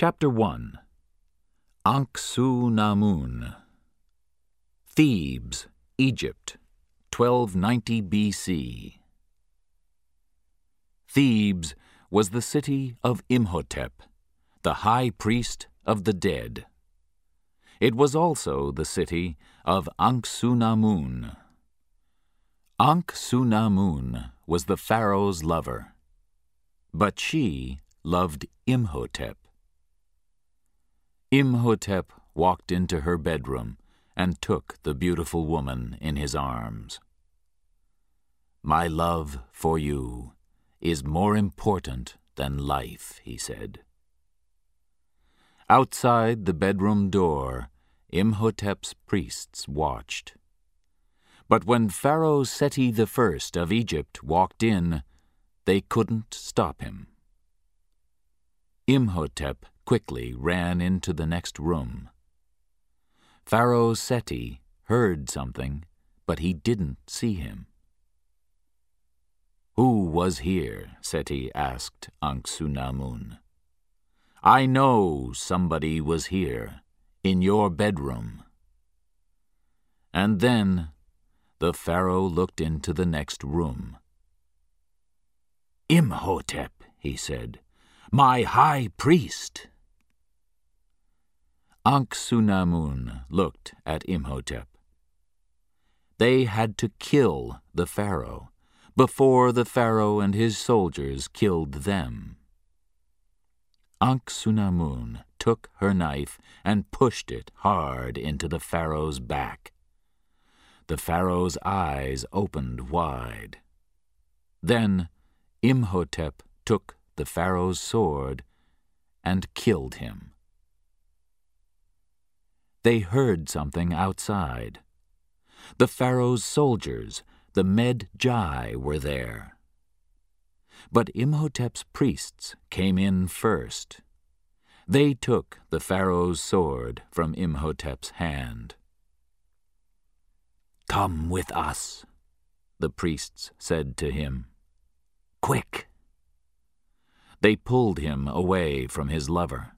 Chapter 1 Ankh-Su-Namun Thebes, Egypt, 1290 BC. Thebes was the city of Imhotep, the high priest of the dead. It was also the city of Ankh-Su-Namun. Ankh-Su-Namun was the pharaoh's lover, but she loved Imhotep. Imhotep walked into her bedroom and took the beautiful woman in his arms. My love for you is more important than life, he said. Outside the bedroom door, Imhotep's priests watched. But when Pharaoh Seti I of Egypt walked in, they couldn't stop him. Imhotep quickly ran into the next room. Pharaoh Seti heard something, but he didn't see him. Who was here? Seti asked Ankh-Su-Namun. I know somebody was here, in your bedroom. And then the Pharaoh looked into the next room. Imhotep, he said, my high priest. Ankh-Su-Namun looked at Imhotep. They had to kill the Pharaoh before the Pharaoh and his soldiers killed them. Ankh-Su-Namun took her knife and pushed it hard into the Pharaoh's back. The Pharaoh's eyes opened wide. Then Imhotep took the Pharaoh's sword and killed him they heard something outside. The Pharaoh's soldiers, the Med-Jai, were there. But Imhotep's priests came in first. They took the Pharaoh's sword from Imhotep's hand. Come with us, the priests said to him. Quick! They pulled him away from his lover.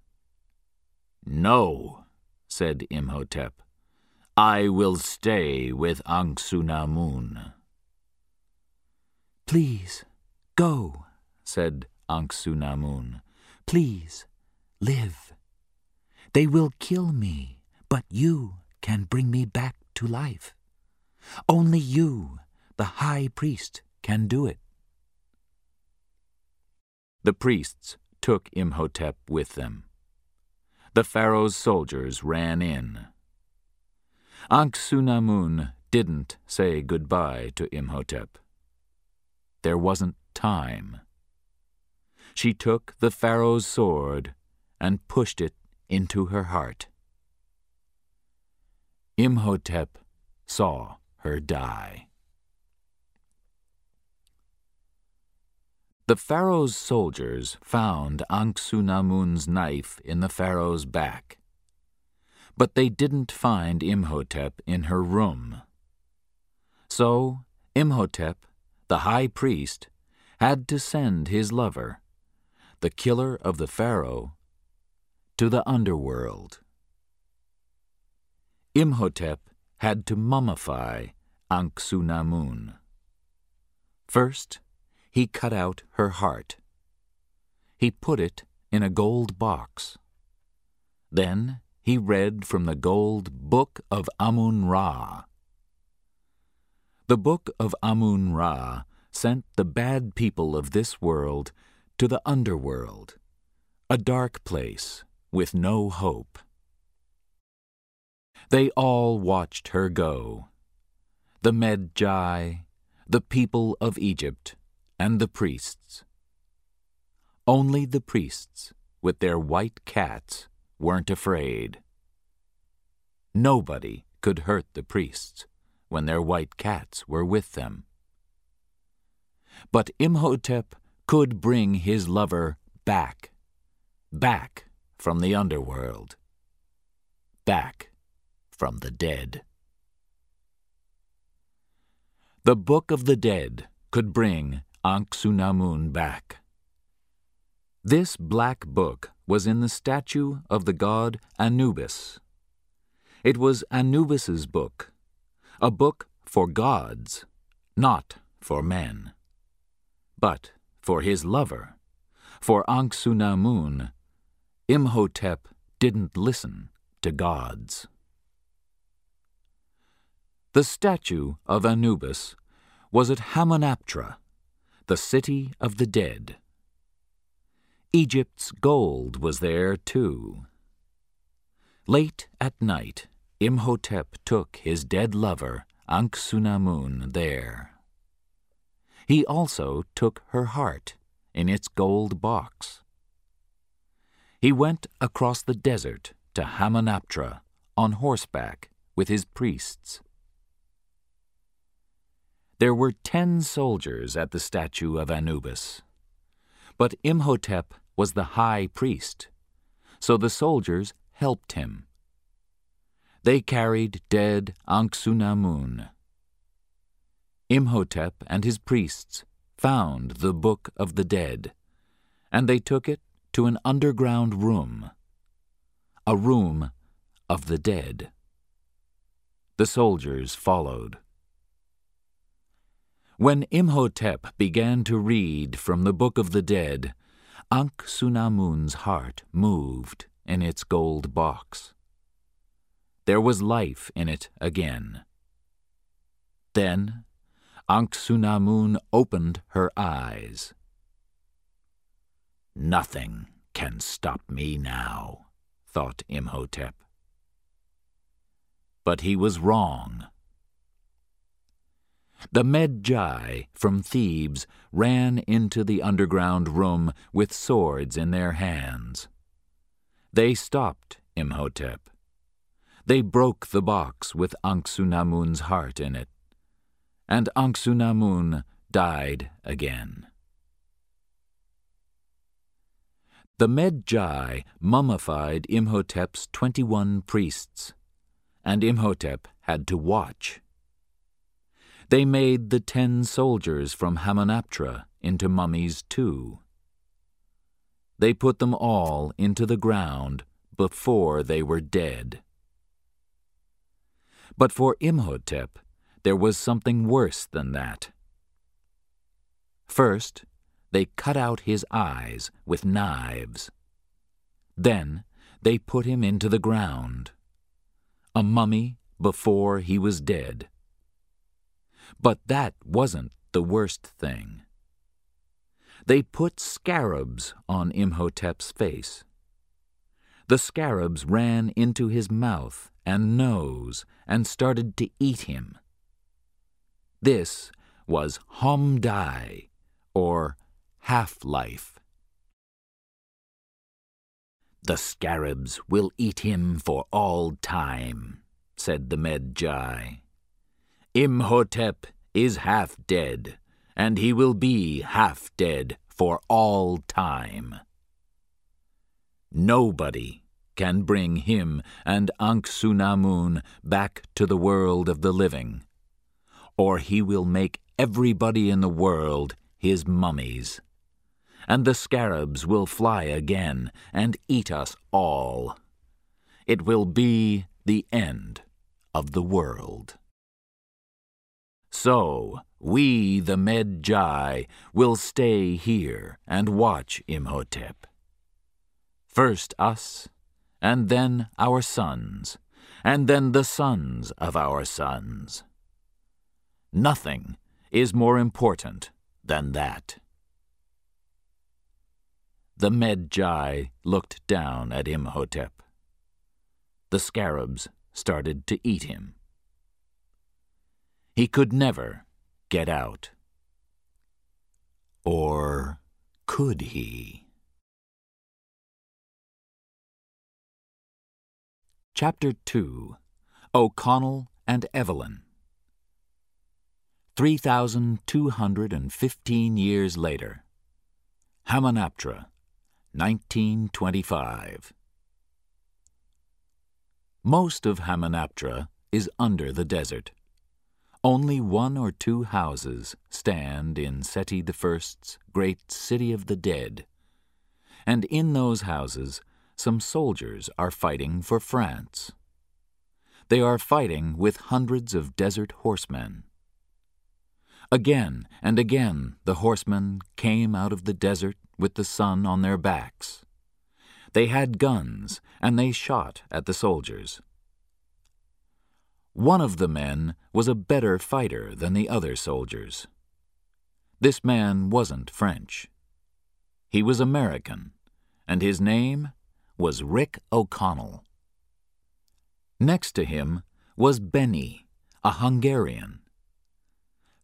No, said Imhotep. I will stay with Ankh-Su-Namun. Please, go, said Ankh-Su-Namun. Please, live. They will kill me, but you can bring me back to life. Only you, the high priest, can do it. The priests took Imhotep with them the Pharaoh's soldiers ran in. Ankh-Su-Namun didn't say goodbye to Imhotep. There wasn't time. She took the Pharaoh's sword and pushed it into her heart. Imhotep saw her die. The Pharaoh's soldiers found Ankh-Su-Namun's knife in the Pharaoh's back. But they didn't find Imhotep in her room. So Imhotep, the high priest, had to send his lover, the killer of the Pharaoh, to the underworld. Imhotep had to mummify Ankh-Su-Namun. First, he cut out her heart. He put it in a gold box. Then he read from the gold Book of Amun-Ra. The Book of Amun-Ra sent the bad people of this world to the underworld, a dark place with no hope. They all watched her go. The Med-Jai, the people of Egypt, and the priests. Only the priests, with their white cats, weren't afraid. Nobody could hurt the priests when their white cats were with them. But Imhotep could bring his lover back, back from the underworld, back from the dead. The Book of the Dead could bring Ankh-Su-Namun back. This black book was in the statue of the god Anubis. It was Anubis's book, a book for gods, not for men. But for his lover, for Anck-su-namun, Imhotep didn't listen to gods. The statue of Anubis was at Hamunaptra, the city of the dead. Egypt's gold was there too. Late at night, Imhotep took his dead lover, Anck-su-namun, there. He also took her heart in its gold box. He went across the desert to Hamunaptra on horseback with his priests. There were ten soldiers at the statue of Anubis. But Imhotep was the high priest, so the soldiers helped him. They carried dead Anck-su-namun. Imhotep and his priests found the Book of the Dead, and they took it to an underground room, a room of the dead. The soldiers followed. When Imhotep began to read from the Book of the Dead, Anck-su-namun's heart moved in its gold box. There was life in it again. Then Anck-su-namun opened her eyes. Nothing can stop me now, thought Imhotep. But he was wrong. The Medjay from Thebes ran into the underground room with swords in their hands. They stopped Imhotep. They broke the box with Anck-su-namun's heart in it, and Anck-su-namun died again. The Medjay mummified Imhotep's twenty-one priests, and Imhotep had to watch. They made the ten soldiers from Hamunaptra into mummies too. They put them all into the ground before they were dead. But for Imhotep, there was something worse than that. First, they cut out his eyes with knives. Then they put him into the ground. A mummy before he was dead. But that wasn't the worst thing. They put scarabs on Imhotep's face. The scarabs ran into his mouth and nose and started to eat him. This was Hom-Dai, or half-life. The scarabs will eat him for all time, said the Medjay. Imhotep is half dead, and he will be half dead for all time. Nobody can bring him and Anck-su-namun back to the world of the living, or he will make everybody in the world his mummies, and the scarabs will fly again and eat us all. It will be the end of the world. So, we, the Medjay, will stay here and watch Imhotep. First us, and then our sons, and then the sons of our sons. Nothing is more important than that. The Medjay looked down at Imhotep. The scarabs started to eat him. He could never get out. Or could he? Chapter 2 O'Connell and Evelyn 3,215 years later. Hamunaptra, 1925. Most of Hamunaptra is under the desert. Only one or two houses stand in Seti I's great city of the dead, and in those houses some soldiers are fighting for France. They are fighting with hundreds of desert horsemen. Again and again the horsemen came out of the desert with the sun on their backs. They had guns, and they shot at the soldiers. One of the men was a better fighter than the other soldiers. This man wasn't French. He was American, and his name was Rick O'Connell. Next to him was Benny, a Hungarian.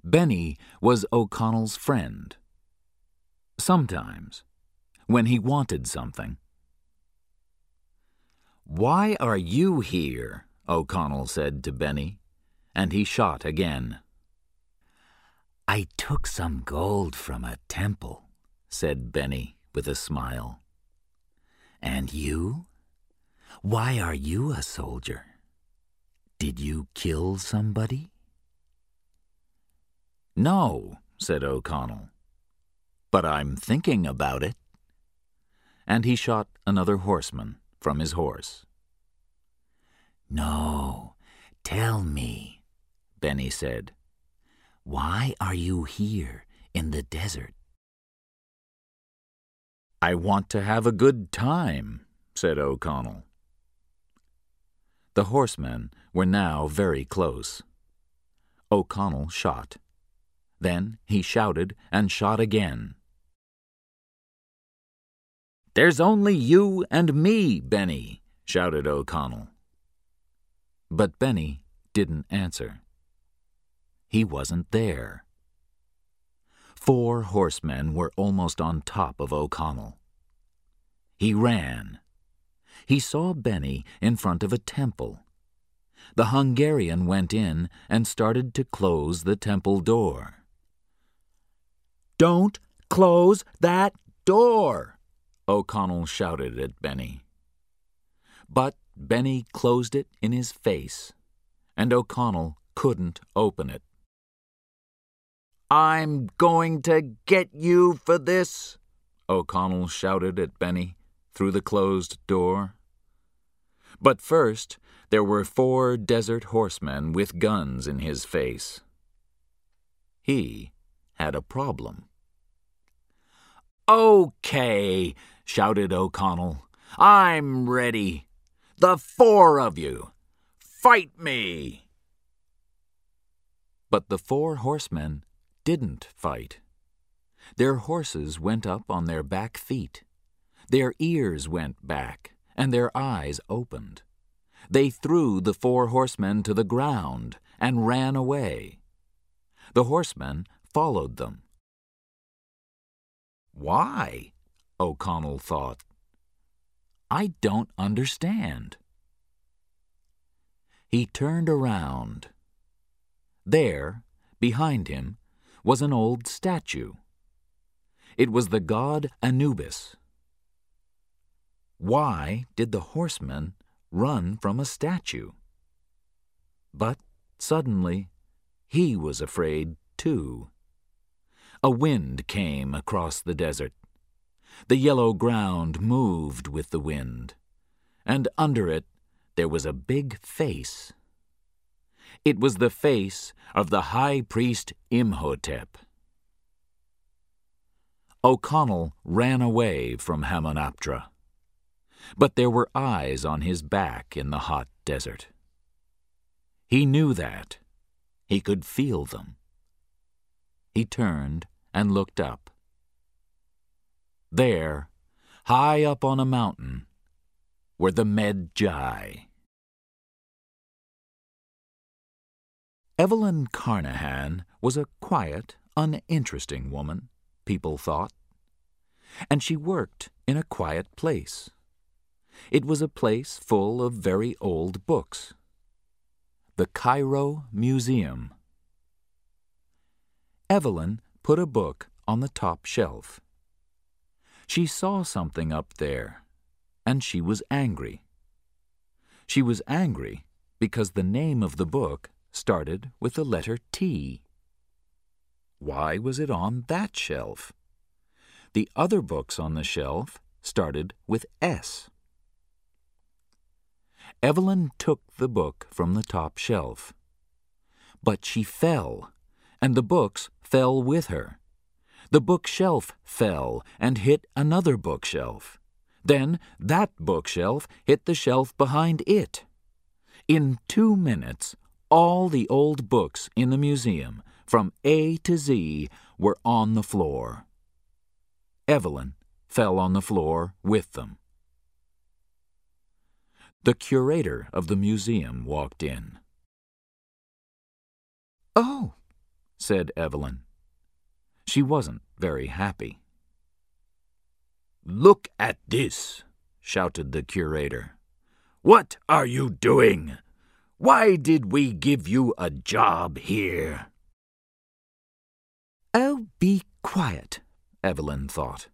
Benny was O'Connell's friend. Sometimes, when he wanted something. Why are you here? O'Connell said to Benny, and he shot again. I took some gold from a temple, said Benny with a smile. And you? Why are you a soldier? Did you kill somebody? No, said O'Connell. But I'm thinking about it. And he shot another horseman from his horse. No, tell me, Benny said. Why are you here in the desert? I want to have a good time, said O'Connell. The horsemen were now very close. O'Connell shot. Then he shouted and shot again. There's only you and me, Benny, shouted O'Connell. But Benny didn't answer. He wasn't there. Four horsemen were almost on top of O'Connell. He ran. He saw Benny in front of a temple. The Hungarian went in and started to close the temple door. Don't close that door! O'Connell shouted at Benny. But Benny closed it in his face, and O'Connell couldn't open it. I'm going to get you for this, O'Connell shouted at Benny through the closed door. But first, there were four desert horsemen with guns in his face. He had a problem. Okay, shouted O'Connell. I'm ready. The four of you. Fight me! But the four horsemen didn't fight. Their horses went up on their back feet. Their ears went back, and their eyes opened. They threw the four horsemen to the ground and ran away. The horsemen followed them. Why? O'Connell thought. I don't understand. He turned around. There, behind him, was an old statue. It was the god Anubis. Why did the horsemen run from a statue? But suddenly he was afraid too. A wind came across the desert. The yellow ground moved with the wind, and under it there was a big face. It was the face of the high priest Imhotep. O'Connell ran away from Hamunaptra, but there were eyes on his back in the hot desert. He knew that. He could feel them. He turned and looked up. There, high up on a mountain, were the Medjai. Evelyn Carnahan was a quiet, uninteresting woman, people thought. And she worked in a quiet place. It was a place full of very old books. The Cairo Museum. Evelyn put a book on the top shelf. She saw something up there, and she was angry. She was angry because the name of the book started with the letter T. Why was it on that shelf? The other books on the shelf started with S. Evelyn took the book from the top shelf. But she fell, and the books fell with her. The bookshelf fell and hit another bookshelf. Then that bookshelf hit the shelf behind it. In two minutes, all the old books in the museum, from A to Z, were on the floor. Evelyn fell on the floor with them. The curator of the museum walked in. Oh, said Evelyn. She wasn't very happy. Look at this, shouted the curator. What are you doing? Why did we give you a job here? Oh, be quiet, Evelyn thought.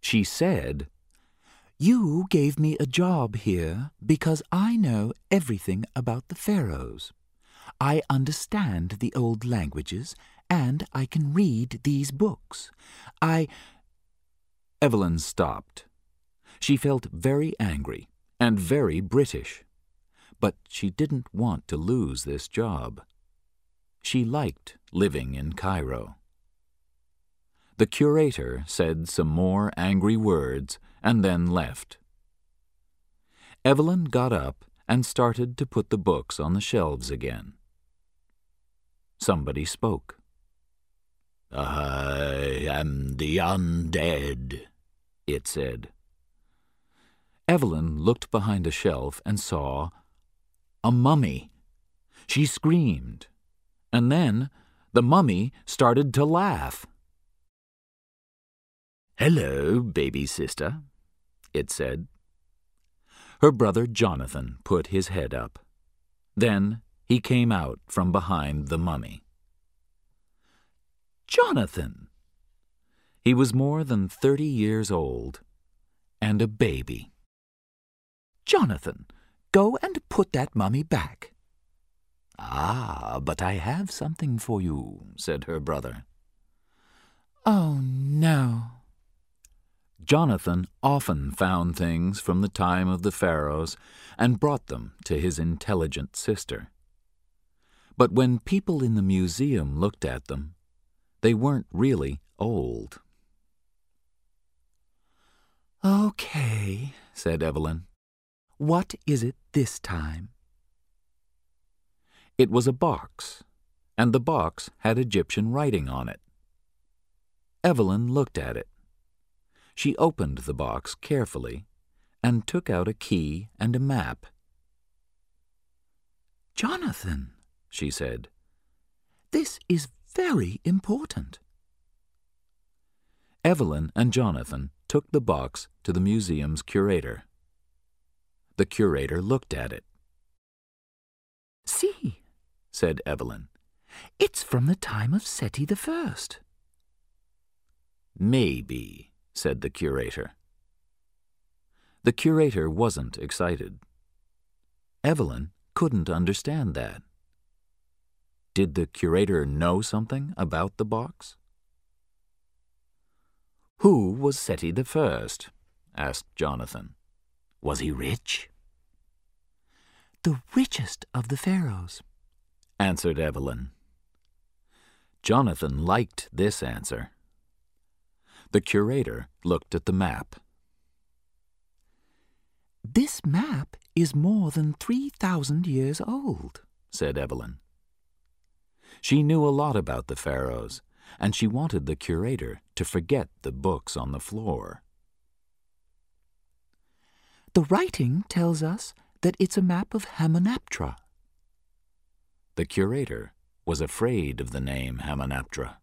She said, You gave me a job here because I know everything about the pharaohs. I understand the old languages, and I can read these books. I. Evelyn stopped. She felt very angry and very British. But she didn't want to lose this job. She liked living in Cairo. The curator said some more angry words and then left. Evelyn got up and started to put the books on the shelves again. Somebody spoke. I am the undead, it said. Evelyn looked behind a shelf and saw a mummy. She screamed, and then the mummy started to laugh. Hello, baby sister, it said. Her brother Jonathan put his head up. Then he came out from behind the mummy. Jonathan! He was more than thirty years old and a baby. Jonathan, go and put that mummy back. Ah, but I have something for you, said her brother. Oh, no. Jonathan often found things from the time of the pharaohs and brought them to his intelligent sister. But when people in the museum looked at them, they weren't really old. Okay, said Evelyn. What is it this time? It was a box, and the box had Egyptian writing on it. Evelyn looked at it. She opened the box carefully and took out a key and a map. Jonathan, she said, this is very important. Evelyn and Jonathan took the box to the museum's curator. The curator looked at it. See, said Evelyn, it's from the time of Seti the First. Maybe, said the curator. The curator wasn't excited. Evelyn couldn't understand that. Did the curator know something about the box? Who was Seti the First? asked Jonathan. Was he rich? The richest of the pharaohs, answered Evelyn. Jonathan liked this answer. The curator looked at the map. This map is more than 3,000 years old, said Evelyn. She knew a lot about the pharaohs, and she wanted the curator to forget the books on the floor. The writing tells us that it's a map of Hamunaptra. The curator was afraid of the name Hamunaptra.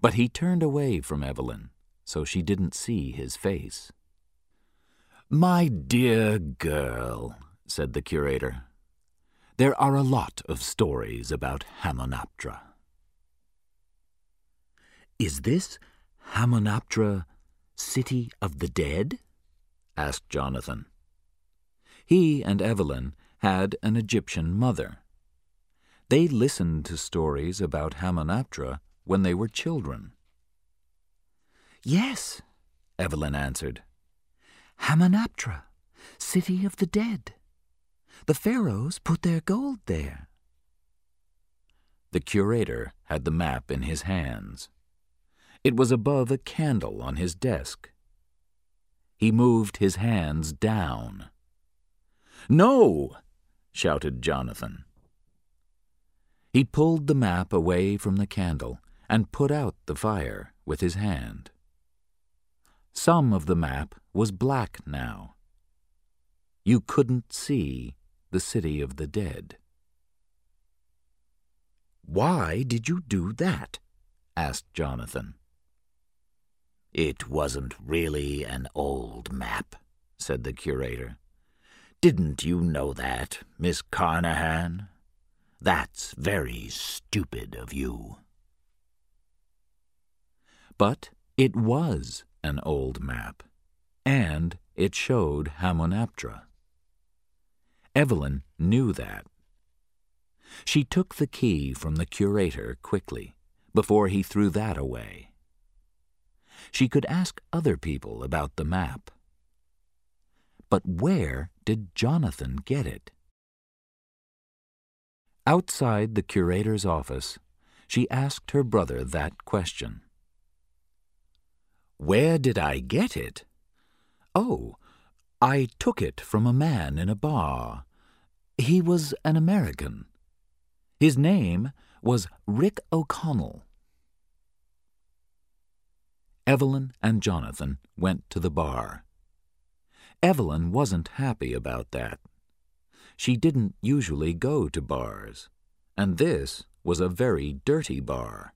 But he turned away from Evelyn, so she didn't see his face. My dear girl, said the curator, there are a lot of stories about Hamunaptra. Is this Hamunaptra, City of the Dead? asked Jonathan. He and Evelyn had an Egyptian mother. They listened to stories about Hamunaptra when they were children? Yes, Evelyn answered. Hamunaptra, city of the dead. The pharaohs put their gold there. The curator had the map in his hands. It was above a candle on his desk. He moved his hands down. No! shouted Jonathan. He pulled the map away from the candle and put out the fire with his hand. Some of the map was black now. You couldn't see the city of the dead. Why did you do that? asked Jonathan. It wasn't really an old map, said the curator. Didn't you know that, Miss Carnahan? That's very stupid of you. But it was an old map, and it showed Hamunaptra. Evelyn knew that. She took the key from the curator quickly, before he threw that away. She could ask other people about the map. But where did Jonathan get it? Outside the curator's office, she asked her brother that question. Where did I get it? Oh, I took it from a man in a bar. He was an American. His name was Rick O'Connell. Evelyn and Jonathan went to the bar. Evelyn wasn't happy about that. She didn't usually go to bars, and this was a very dirty bar.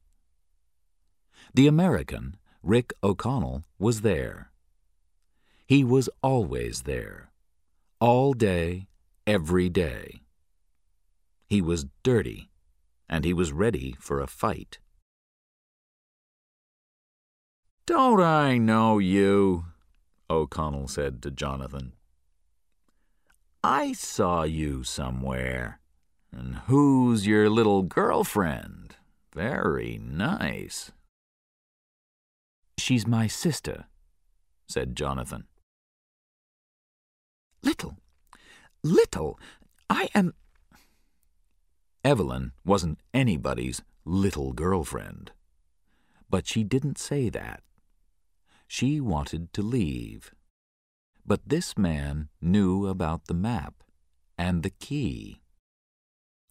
The American, Rick O'Connell, was there. He was always there, all day, every day. He was dirty, and he was ready for a fight. Don't I know you? O'Connell said to Jonathan. I saw you somewhere. And who's your little girlfriend? Very nice. She's my sister, said Jonathan. Little, little, I am Evelyn wasn't anybody's little girlfriend. But she didn't say that. She wanted to leave. But this man knew about the map and the key.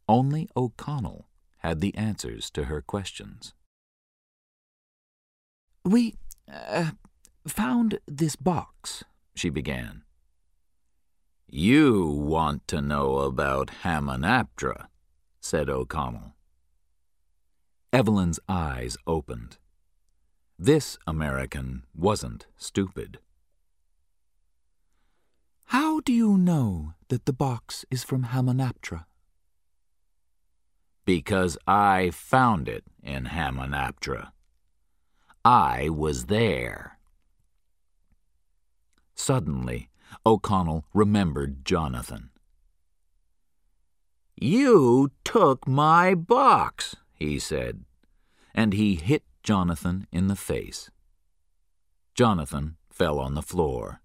Only O'Connell had the answers to her questions. We uh, found this box, she began. You want to know about Hamunaptra, said O'Connell. Evelyn's eyes opened. This American wasn't stupid. How do you know that the box is from Hamunaptra? Because I found it in Hamunaptra. I was there. Suddenly, O'Connell remembered Jonathan. You took my box, he said, and he hit Jonathan in the face. Jonathan fell on the floor.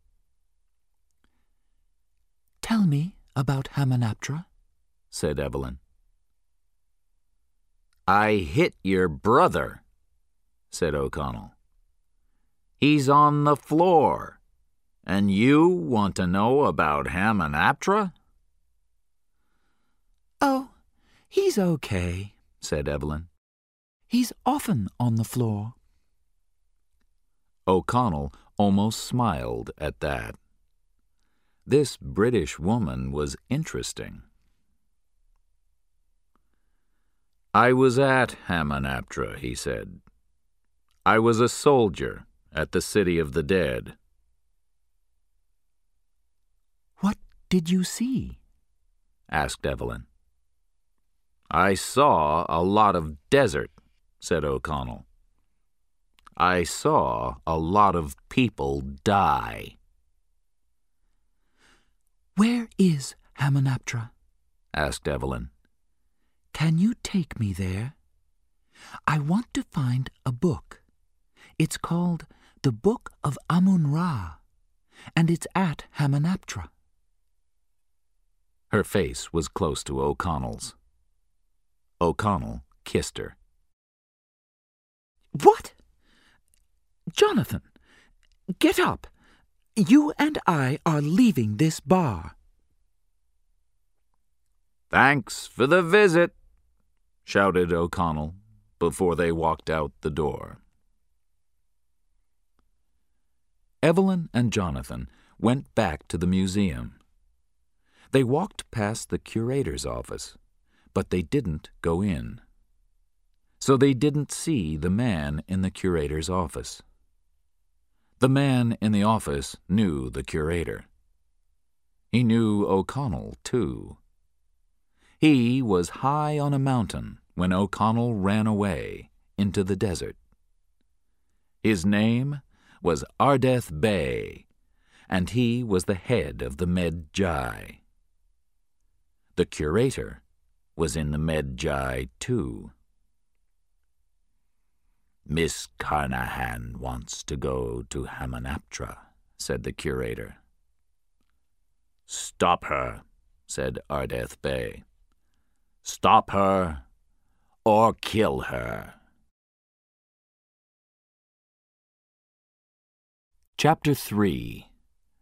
Tell me about Hamunaptra, said Evelyn. I hit your brother, said O'Connell. He's on the floor, and you want to know about Hamunaptra? Oh, he's okay, said Evelyn. He's often on the floor. O'Connell almost smiled at that. This British woman was interesting. I was at Hamunaptra, he said. I was a soldier at the City of the Dead. What did you see? asked Evelyn. I saw a lot of desert, said O'Connell. I saw a lot of people die. Where is Hamunaptra? asked Evelyn. Can you take me there? I want to find a book. It's called The Book of Amun Ra, and it's at Hamunaptra. Her face was close to O'Connell's. O'Connell kissed her. What? Jonathan, get up. You and I are leaving this bar. Thanks for the visit, shouted O'Connell before they walked out the door. Evelyn and Jonathan went back to the museum. They walked past the curator's office, but they didn't go in. So they didn't see the man in the curator's office. The man in the office knew the curator. He knew O'Connell, too. He was high on a mountain when O'Connell ran away into the desert. His name was Ardeth Bay, and he was the head of the Medjai. The curator was in the Medjai, too. Miss Carnahan wants to go to Hamunaptra, said the curator. Stop her, said Ardeth Bay. Stop her or kill her. Chapter 3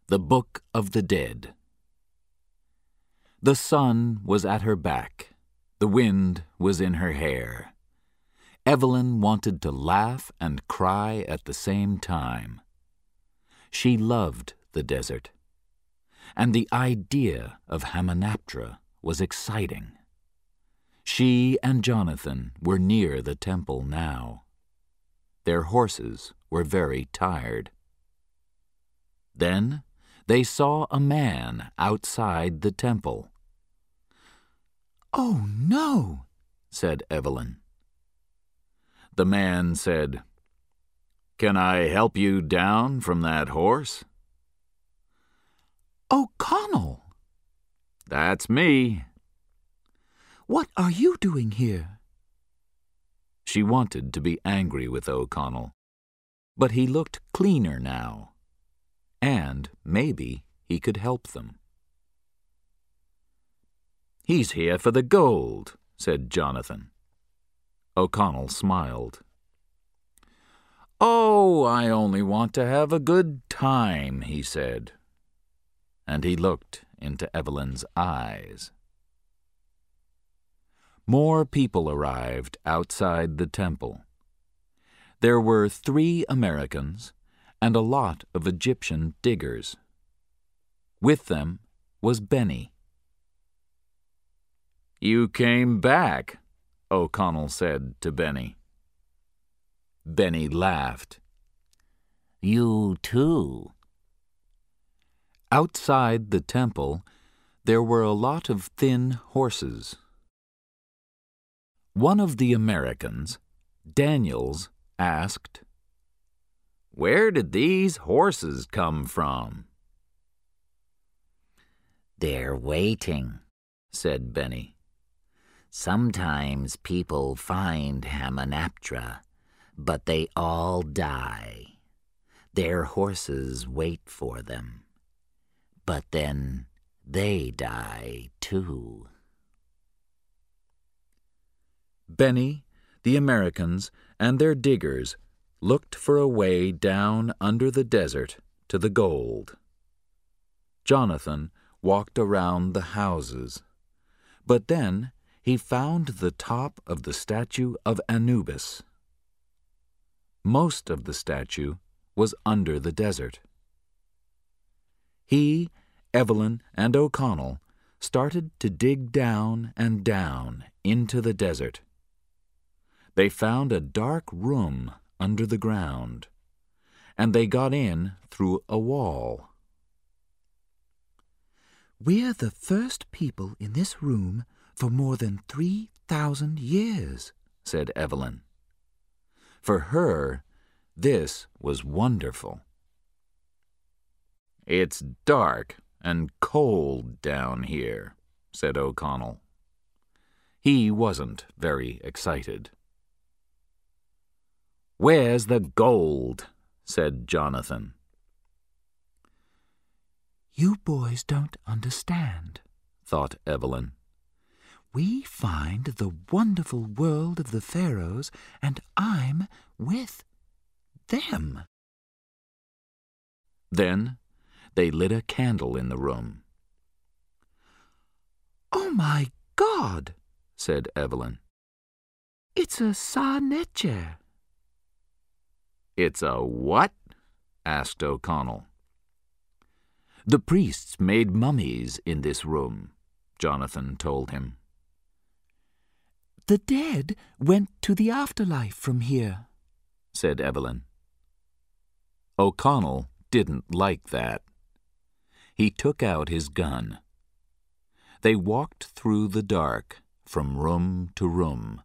The Book of the Dead The sun was at her back, the wind was in her hair. Evelyn wanted to laugh and cry at the same time. She loved the desert, and the idea of Hamunaptra was exciting. She and Jonathan were near the temple now. Their horses were very tired. Then they saw a man outside the temple. Oh, no, said Evelyn. The man said, Can I help you down from that horse? O'Connell! That's me, what are you doing here? She wanted to be angry with O'Connell, but he looked cleaner now, and maybe he could help them. He's here for the gold, said Jonathan. O'Connell smiled. Oh, I only want to have a good time, he said. And he looked into Evelyn's eyes. More people arrived outside the temple. There were three Americans and a lot of Egyptian diggers. With them was Benny. You came back, O'Connell said to Benny. Benny laughed. You too. Outside the temple, there were a lot of thin horses. One of the Americans, Daniels, asked, Where did these horses come from? They're waiting, said Benny. Sometimes people find Hamunaptra, but they all die. Their horses wait for them. But then they die too. Benny, the Americans, and their diggers looked for a way down under the desert to the gold. Jonathan walked around the houses, but then he found the top of the statue of Anubis. Most of the statue was under the desert. He, Evelyn, and O'Connell started to dig down and down into the desert they found a dark room under the ground, and they got in through a wall. We're the first people in this room for more than three thousand years, said Evelyn. For her, this was wonderful. It's dark and cold down here, said O'Connell. He wasn't very excited. Where's the gold? said Jonathan. You boys don't understand, thought Evelyn. We find the wonderful world of the pharaohs, and I'm with them. Then they lit a candle in the room. Oh, my God, said Evelyn. It's a Sa Neter. It's a what? asked O'Connell. The priests made mummies in this room, Jonathan told him. The dead went to the afterlife from here, said Evelyn. O'Connell didn't like that. He took out his gun. They walked through the dark, from room to room.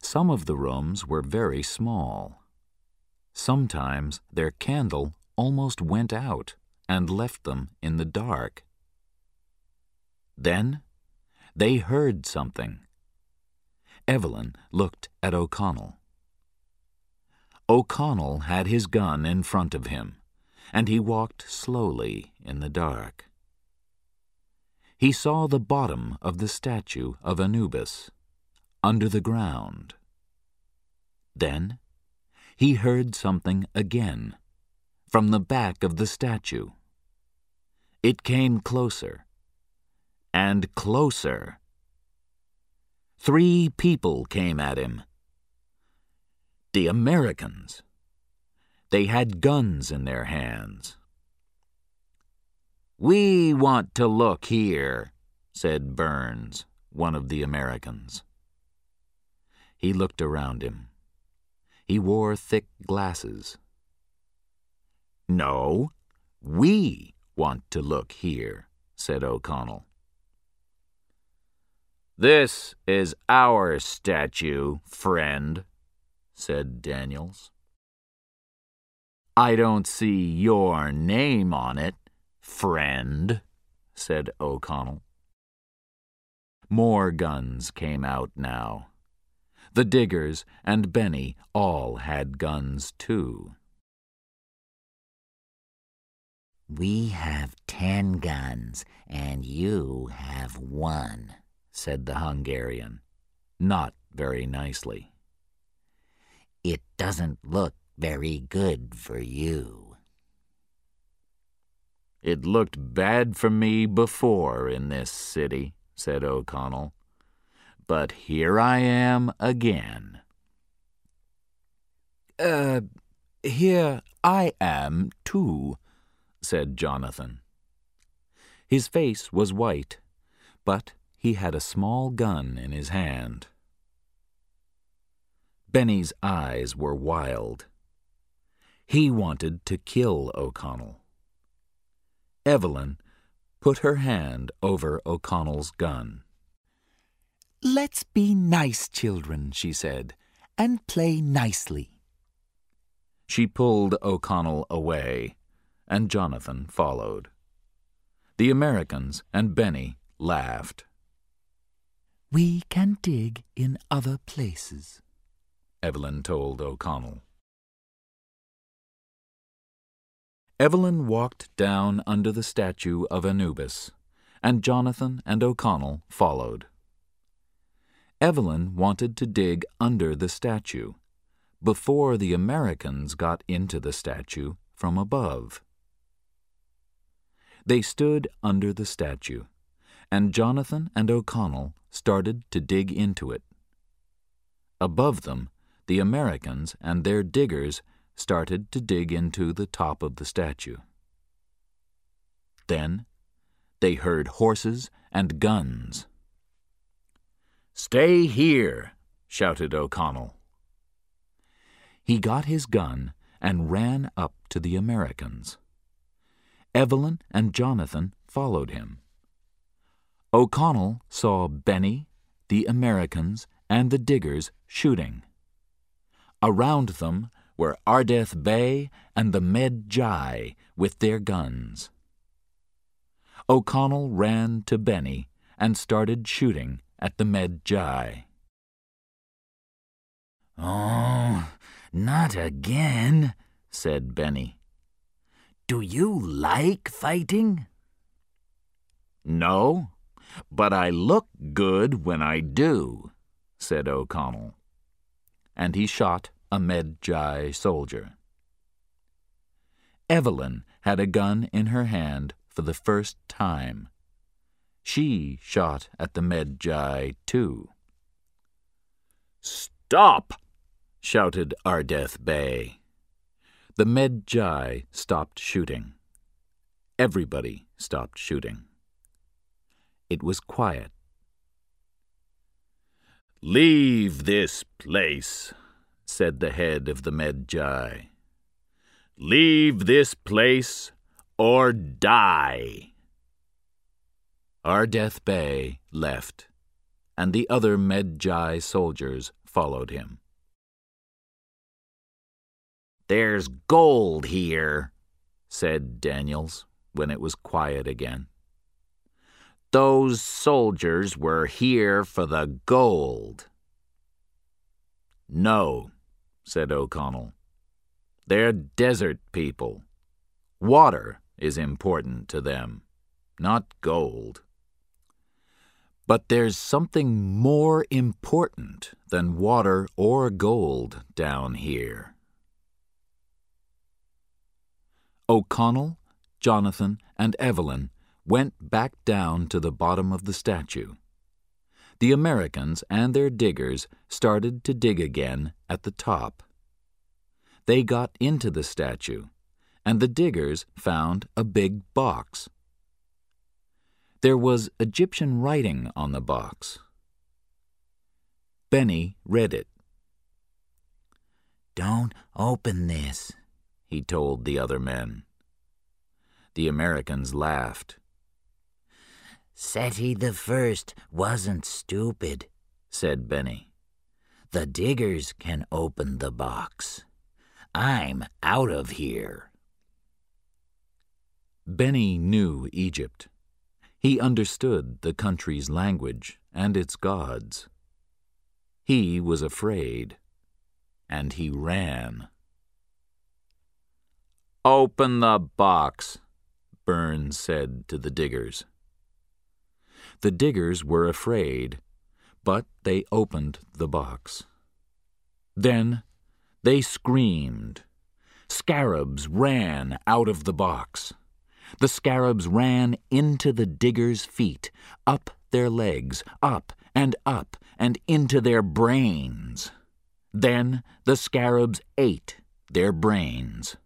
Some of the rooms were very small. Sometimes their candle almost went out and left them in the dark. Then they heard something. Evelyn looked at O'Connell. O'Connell had his gun in front of him, and he walked slowly in the dark. He saw the bottom of the statue of Anubis, under the ground. Then he heard something again, from the back of the statue. It came closer, and closer. Three people came at him the Americans. They had guns in their hands. We want to look here, said Burns, one of the Americans. He looked around him. He wore thick glasses. No, we want to look here, said O'Connell. This is our statue, friend, said Daniels. I don't see your name on it, friend, said O'Connell. More guns came out now. The diggers and Benny all had guns too. We have ten guns, and you have one, said the Hungarian, not very nicely. It doesn't look very good for you. It looked bad for me before in this city, said O'Connell. But here I am again. Uh, here I am, too, said Jonathan. His face was white, but he had a small gun in his hand. Benny's eyes were wild. He wanted to kill O'Connell. Evelyn put her hand over O'Connell's gun. Let's be nice children, she said, and play nicely. She pulled O'Connell away, and Jonathan followed. The Americans and Benny laughed. We can dig in other places. Evelyn told O'Connell. Evelyn walked down under the statue of Anubis, and Jonathan and O'Connell followed. Evelyn wanted to dig under the statue, before the Americans got into the statue from above. They stood under the statue, and Jonathan and O'Connell started to dig into it. Above them, the Americans and their diggers started to dig into the top of the statue. Then they heard horses and guns. Stay here, shouted O'Connell. He got his gun and ran up to the Americans. Evelyn and Jonathan followed him. O'Connell saw Benny, the Americans, and the diggers shooting. Around them were Ardeth Bey and the Medjay with their guns. O'Connell ran to Benny and started shooting at the Medjay. Oh, not again, said Benny. Do you like fighting? No, But I look good when I do, said O'Connell. And he shot a Medjay soldier. Evelyn had a gun in her hand for the first time. She shot at the Medjay, too. Stop! shouted Ardeth Bey. The Medjay stopped shooting. Everybody stopped shooting. It was quiet. Leave this place, said the head of the Medjay. Leave this place or die. Ardeth Bey left, and the other Medjay soldiers followed him. There's gold here, said Daniels when it was quiet again. Those soldiers were here for the gold. No, said O'Connell. They're desert people. Water is important to them, not gold. But there's something more important than water or gold down here. O'Connell, Jonathan, and Evelyn went back down to the bottom of the statue. The Americans and their diggers started to dig again at the top. They got into the statue, and the diggers found a big box. There was Egyptian writing on the box. Benny read it. Don't open this, he told the other men. The Americans laughed. Seti the First wasn't stupid, said Benny. The diggers can open the box. I'm out of here. Benny knew Egypt. He understood the country's language and its gods. He was afraid, and he ran. Open the box, Burns said to the diggers. The diggers were afraid, but they opened the box. Then they screamed. Scarabs ran out of the box. The scarabs ran into the diggers' feet, up their legs, up and up, and into their brains. Then the scarabs ate their brains.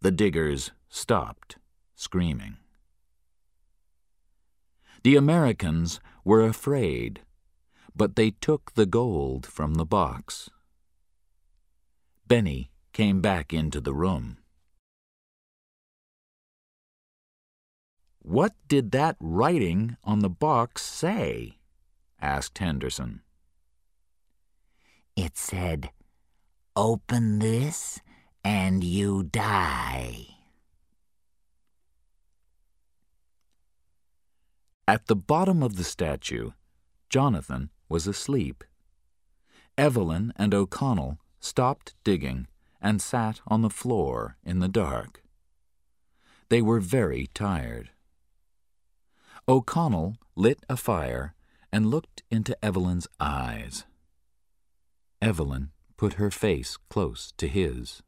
The diggers stopped screaming. The Americans were afraid, but they took the gold from the box. Benny came back into the room. What did that writing on the box say? asked Henderson. It said, Open this and you die. At the bottom of the statue, Jonathan was asleep. Evelyn and O'Connell stopped digging and sat on the floor in the dark. They were very tired. O'Connell lit a fire and looked into Evelyn's eyes. Evelyn put her face close to his.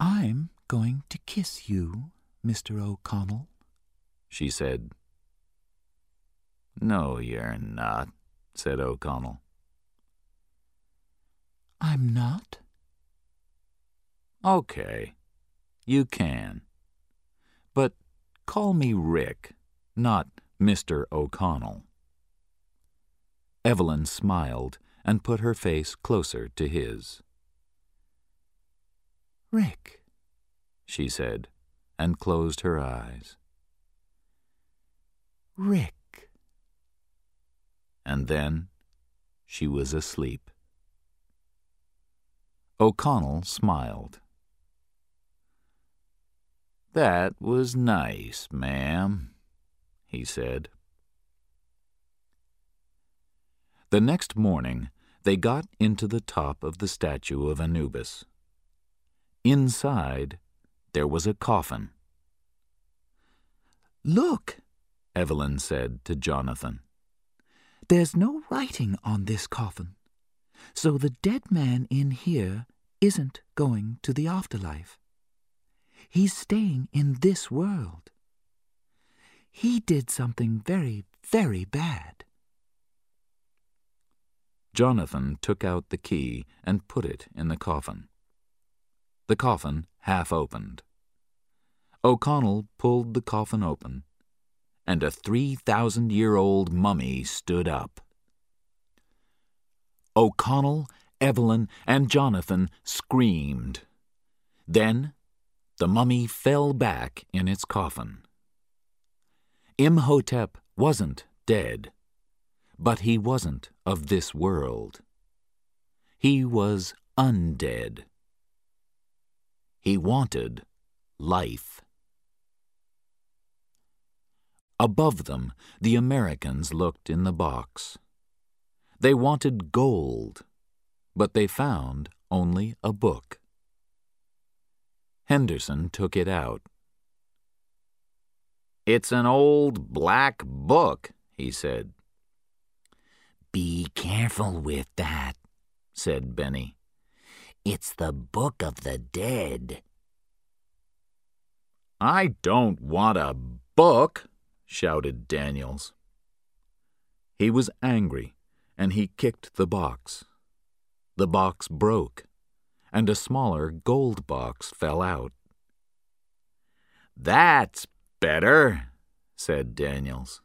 I'm going to kiss you, Mr. O'Connell, she said. No, you're not, said O'Connell. I'm not? Okay, you can. But call me Rick, not Mr. O'Connell. Evelyn smiled and put her face closer to his. Rick, she said, and closed her eyes. Rick. And then she was asleep. O'Connell smiled. That was nice, ma'am, he said. The next morning they got into the top of the statue of Anubis. Inside there was a coffin. Look, Evelyn said to Jonathan. There's no writing on this coffin, so the dead man in here isn't going to the afterlife. He's staying in this world. He did something very, very bad. Jonathan took out the key and put it in the coffin. The coffin half opened. O'Connell pulled the coffin open, and a 3,000 year old mummy stood up. O'Connell, Evelyn, and Jonathan screamed. Then the mummy fell back in its coffin. Imhotep wasn't dead, but he wasn't of this world. He was undead. He wanted life. Above them, the Americans looked in the box. They wanted gold, but they found only a book. Henderson took it out. It's an old black book, he said. Be careful with that, said Benny. It's the Book of the Dead. I don't want a book, shouted Daniels. He was angry, and he kicked the box. The box broke, and a smaller gold box fell out. That's better, said Daniels.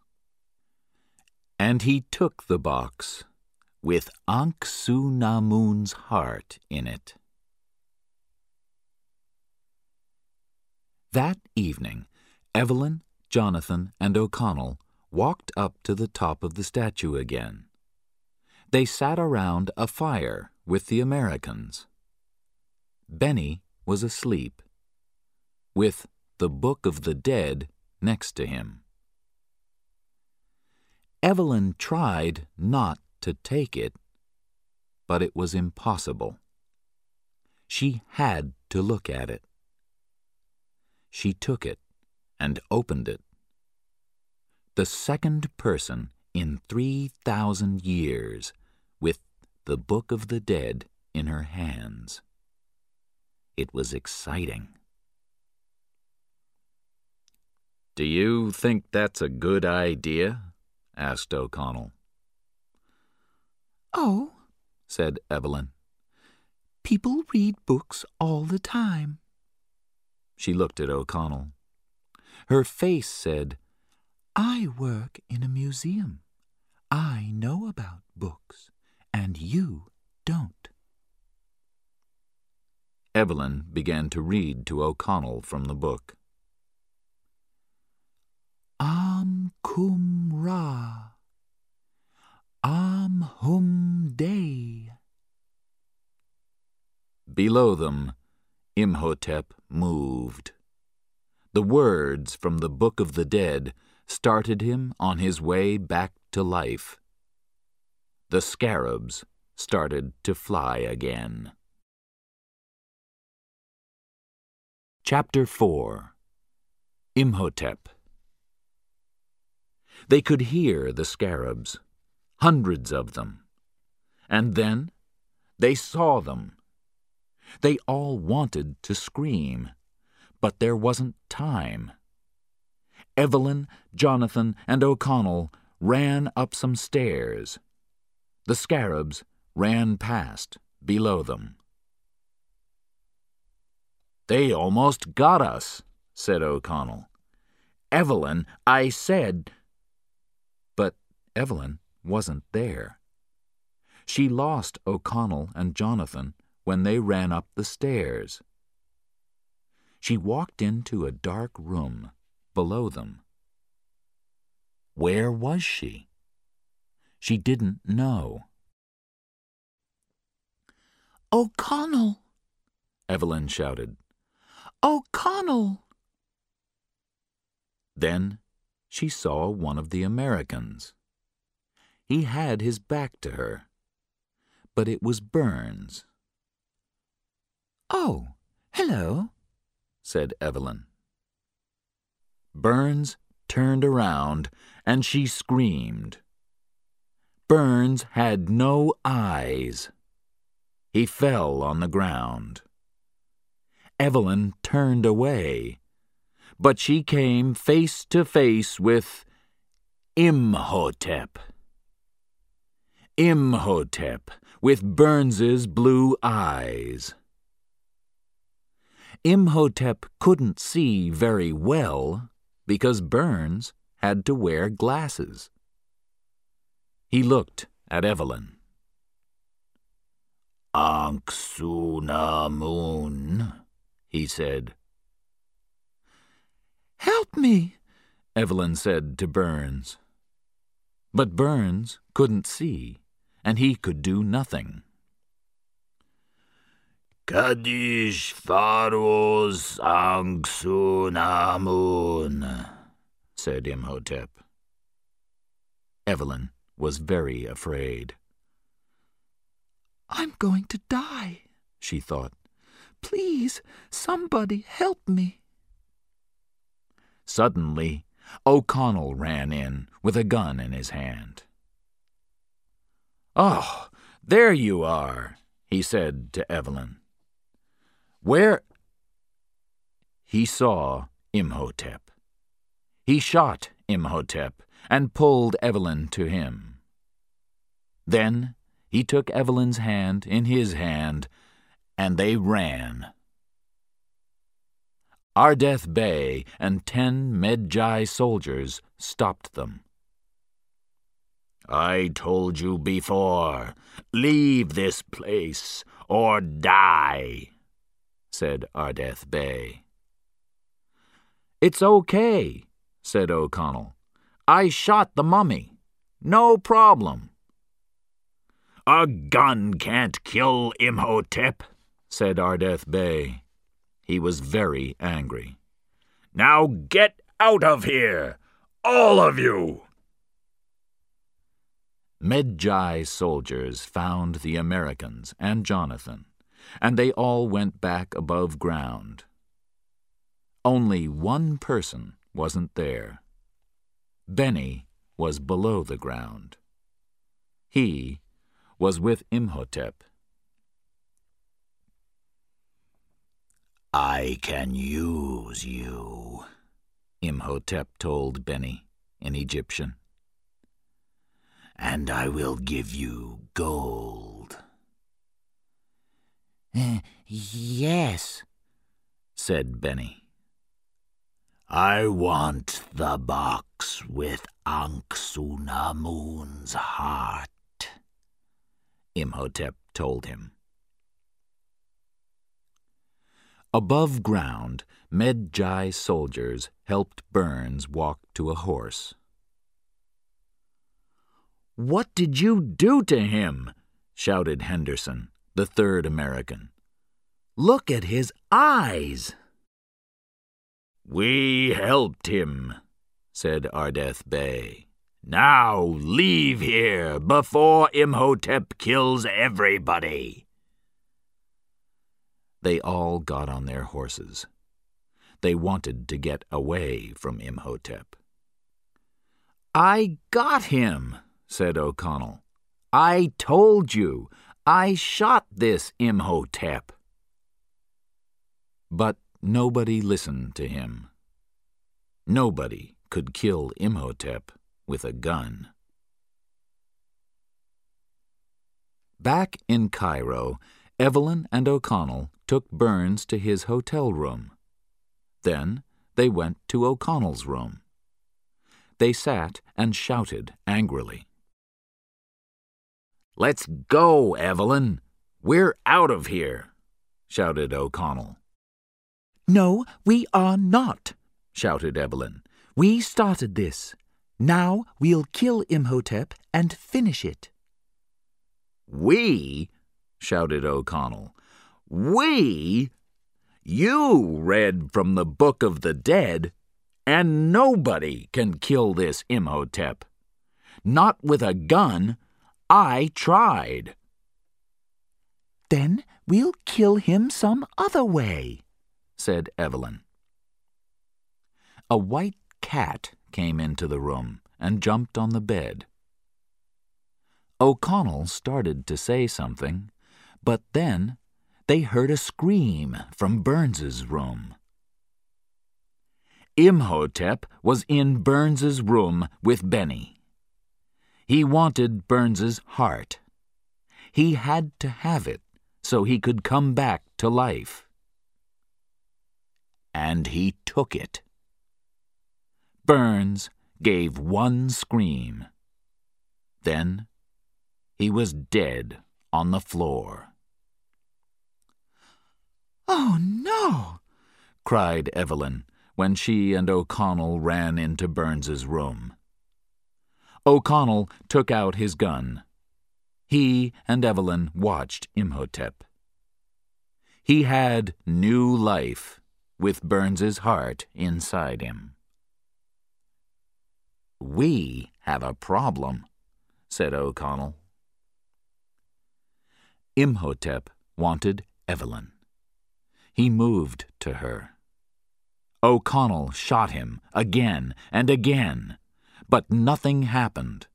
And he took the box with Anck-su-namun's heart in it. That evening, Evelyn, Jonathan, and O'Connell walked up to the top of the statue again. They sat around a fire with the Americans. Benny was asleep, with the Book of the Dead next to him. Evelyn tried not to take it, but it was impossible. She had to look at it. She took it and opened it. The second person in 3,000 years with the Book of the Dead in her hands. It was exciting. Do you think that's a good idea? asked O'Connell. Oh, said Evelyn. People read books all the time. She looked at O'Connell. Her face said, I work in a museum. I know about books, and you don't. Evelyn began to read to O'Connell from the book. Am Kum Ra. Am Hum Day. Below them, Imhotep moved. The words from the Book of the Dead started him on his way back to life. The scarabs started to fly again. Chapter 4 Imhotep They could hear the scarabs, hundreds of them. And then they saw them. They all wanted to scream, but there wasn't time. Evelyn, Jonathan, and O'Connell ran up some stairs. The scarabs ran past below them. They almost got us, said O'Connell. Evelyn, I said. But Evelyn wasn't there. She lost O'Connell and Jonathan when they ran up the stairs. She walked into a dark room below them. Where was she? She didn't know. O'Connell! Evelyn shouted. O'Connell! Then she saw one of the Americans. He had his back to her, but it was Burns. Oh, hello, said Evelyn. Burns turned around and she screamed. Burns had no eyes. He fell on the ground. Evelyn turned away, but she came face to face with Imhotep. Imhotep with Burns's blue eyes. Imhotep couldn't see very well because Burns had to wear glasses. He looked at Evelyn. Anck-su-namun, he said. Help me, Evelyn said to Burns. But Burns couldn't see, and he could do nothing. Kadish Pharaoh's Anck-su-namun, said Imhotep. Evelyn was very afraid. I'm going to die, she thought. Please, somebody help me. Suddenly, O'Connell ran in with a gun in his hand. Oh, there you are, he said to Evelyn. Where? He saw Imhotep. He shot Imhotep and pulled Evelyn to him. Then he took Evelyn's hand in his hand, and they ran. Ardeth Bey and ten Medjay soldiers stopped them. I told you before, leave this place or die, said Ardeth Bey. It's okay, said O'Connell. I shot the mummy. No problem. A gun can't kill Imhotep, said Ardeth Bey. He was very angry. Now get out of here, all of you! Medjay soldiers found the Americans and Jonathan, and they all went back above ground. Only one person wasn't there. Benny was below the ground. He was with Imhotep. I can use you, Imhotep told Benny in Egyptian. And I will give you gold. Uh, yes, said Benny. I want the box with Anck-su-namun's heart, Imhotep told him. Above ground, Medjay soldiers helped Burns walk to a horse. What did you do to him? shouted Henderson, the third American. Look at his eyes! We helped him, said Ardeth Bey. Now leave here before Imhotep kills everybody. They all got on their horses. They wanted to get away from Imhotep. I got him, said O'Connell. I told you, I shot this Imhotep. But Nobody listened to him. Nobody could kill Imhotep with a gun. Back in Cairo, Evelyn and O'Connell took Burns to his hotel room. Then they went to O'Connell's room. They sat and shouted angrily. Let's go, Evelyn. We're out of here, shouted O'Connell. No, we are not, shouted Evelyn. We started this. Now we'll kill Imhotep and finish it. We? shouted O'Connell. We? You read from the Book of the Dead, and nobody can kill this Imhotep. Not with a gun. I tried. Then we'll kill him some other way, said Evelyn. A white cat came into the room and jumped on the bed. O'Connell started to say something, but then they heard a scream from Burns's room. Imhotep was in Burns's room with Benny. He wanted Burns's heart. He had to have it so he could come back to life. And he took it. Burns gave one scream. Then he was dead on the floor. Oh, no! cried Evelyn when she and O'Connell ran into Burns's room. O'Connell took out his gun. He and Evelyn watched Imhotep. He had new life with Burns's heart inside him. We have a problem, said O'Connell. Imhotep wanted Evelyn. He moved to her. O'Connell shot him again and again, but nothing happened.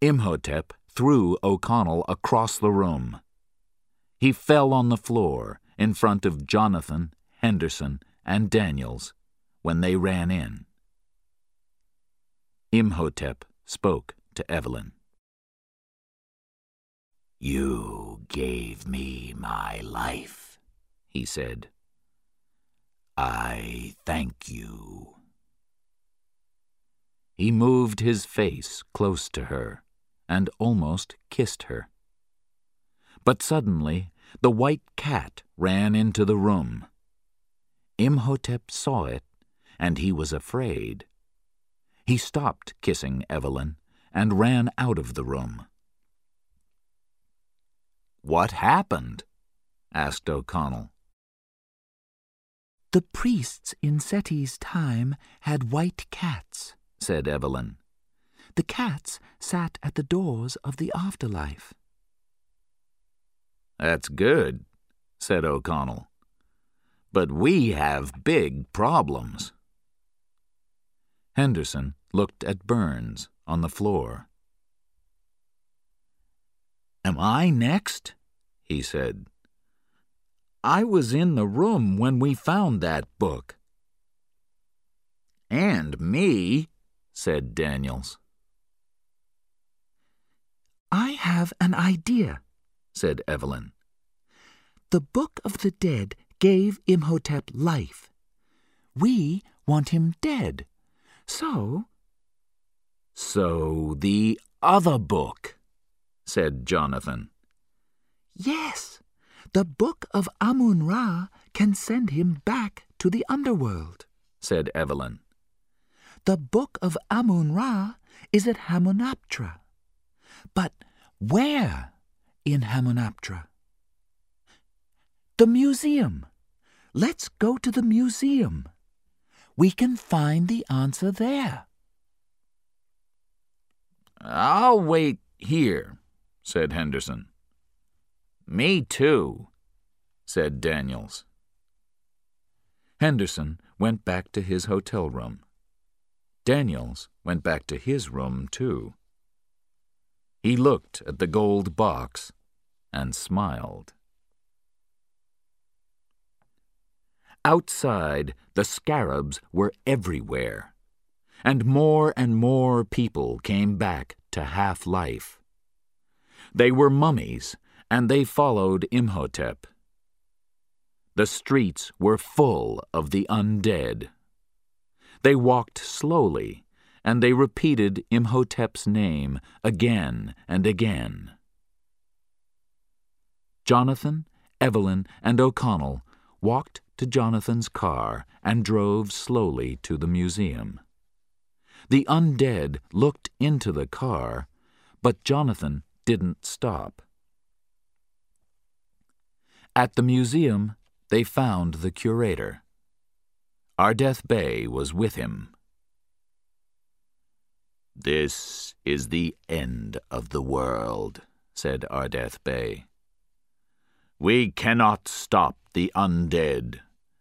Imhotep threw O'Connell across the room. He fell on the floor in front of Jonathan, Henderson, and Daniels when they ran in. Imhotep spoke to Evelyn. You gave me my life, he said. I thank you. He moved his face close to her and almost kissed her. But suddenly the white cat ran into the room. Imhotep saw it, and he was afraid. He stopped kissing Evelyn and ran out of the room. What happened? asked O'Connell. The priests in Seti's time had white cats, said Evelyn. The cats sat at the doors of the afterlife. That's good, said O'Connell. But we have big problems. Henderson looked at Burns on the floor. Am I next? he said. I was in the room when we found that book. And me, said Daniels. I have an idea, said Evelyn. The Book of the Dead gave Imhotep life. We want him dead. So. So the other book, said Jonathan. Yes, the Book of Amun Ra can send him back to the underworld, said Evelyn. The Book of Amun Ra is at Hamunaptra. But where in Hamunaptra? The museum. Let's go to the museum. We can find the answer there. I'll wait here, said Henderson. Me too, said Daniels. Henderson went back to his hotel room. Daniels went back to his room too. He looked at the gold box and smiled. Outside, the scarabs were everywhere, and more and more people came back to half life. They were mummies, and they followed Imhotep. The streets were full of the undead. They walked slowly, and they repeated Imhotep's name again and again. Jonathan, Evelyn, and O'Connell walked to Jonathan's car and drove slowly to the museum. The undead looked into the car, but Jonathan didn't stop. At the museum, they found the curator. Ardeth Bey was with him. This is the end of the world, said Ardeth Bey. We cannot stop the undead,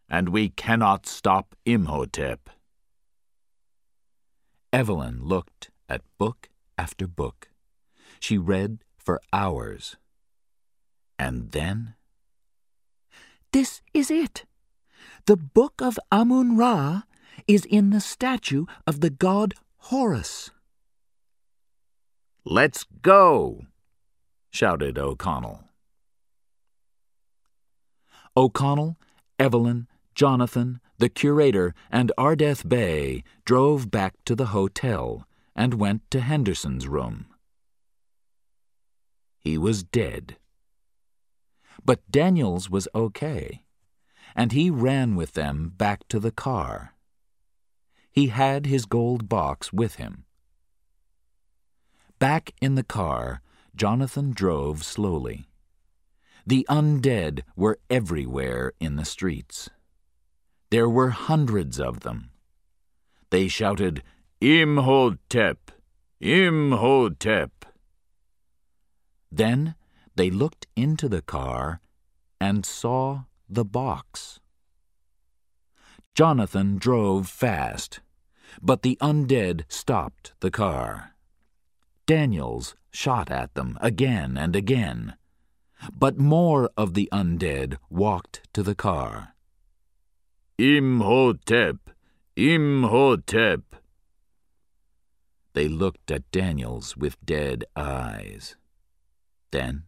and we cannot stop Imhotep. Evelyn looked at book after book. She read for hours. And then. This is it. The Book of Amun Ra is in the statue of the god Horus. Let's go, shouted O'Connell. O'Connell, Evelyn, Jonathan, the curator, and Ardeth Bey drove back to the hotel and went to Henderson's room. He was dead. But Daniels was okay, and he ran with them back to the car. He had his gold box with him. Back in the car, Jonathan drove slowly. The undead were everywhere in the streets. There were hundreds of them. They shouted, Imhotep! Imhotep! Then they looked into the car and saw the box. Jonathan drove fast, but the undead stopped the car. Daniels shot at them again and again. But more of the undead walked to the car. Imhotep! Imhotep! They looked at Daniels with dead eyes. Then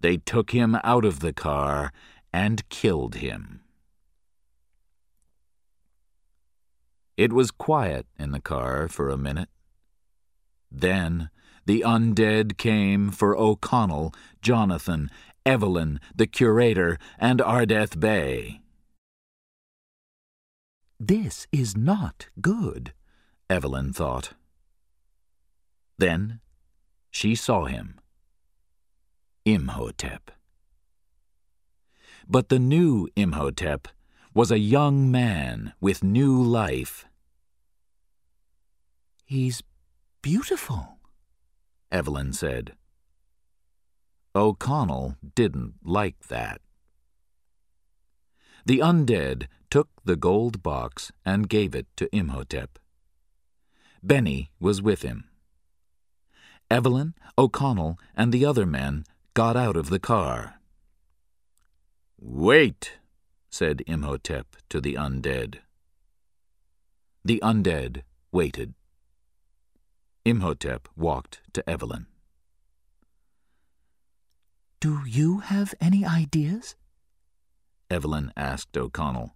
they took him out of the car and killed him. It was quiet in the car for a minute. Then the undead came for O'Connell, Jonathan, Evelyn, the curator, and Ardeth Bey. This is not good, Evelyn thought. Then she saw him. Imhotep. But the new Imhotep was a young man with new life. He's beautiful, Evelyn said. O'Connell didn't like that. The undead took the gold box and gave it to Imhotep. Benny was with him. Evelyn, O'Connell, and the other men got out of the car. Wait, said Imhotep to the undead. The undead waited. Imhotep walked to Evelyn. Do you have any ideas? Evelyn asked O'Connell.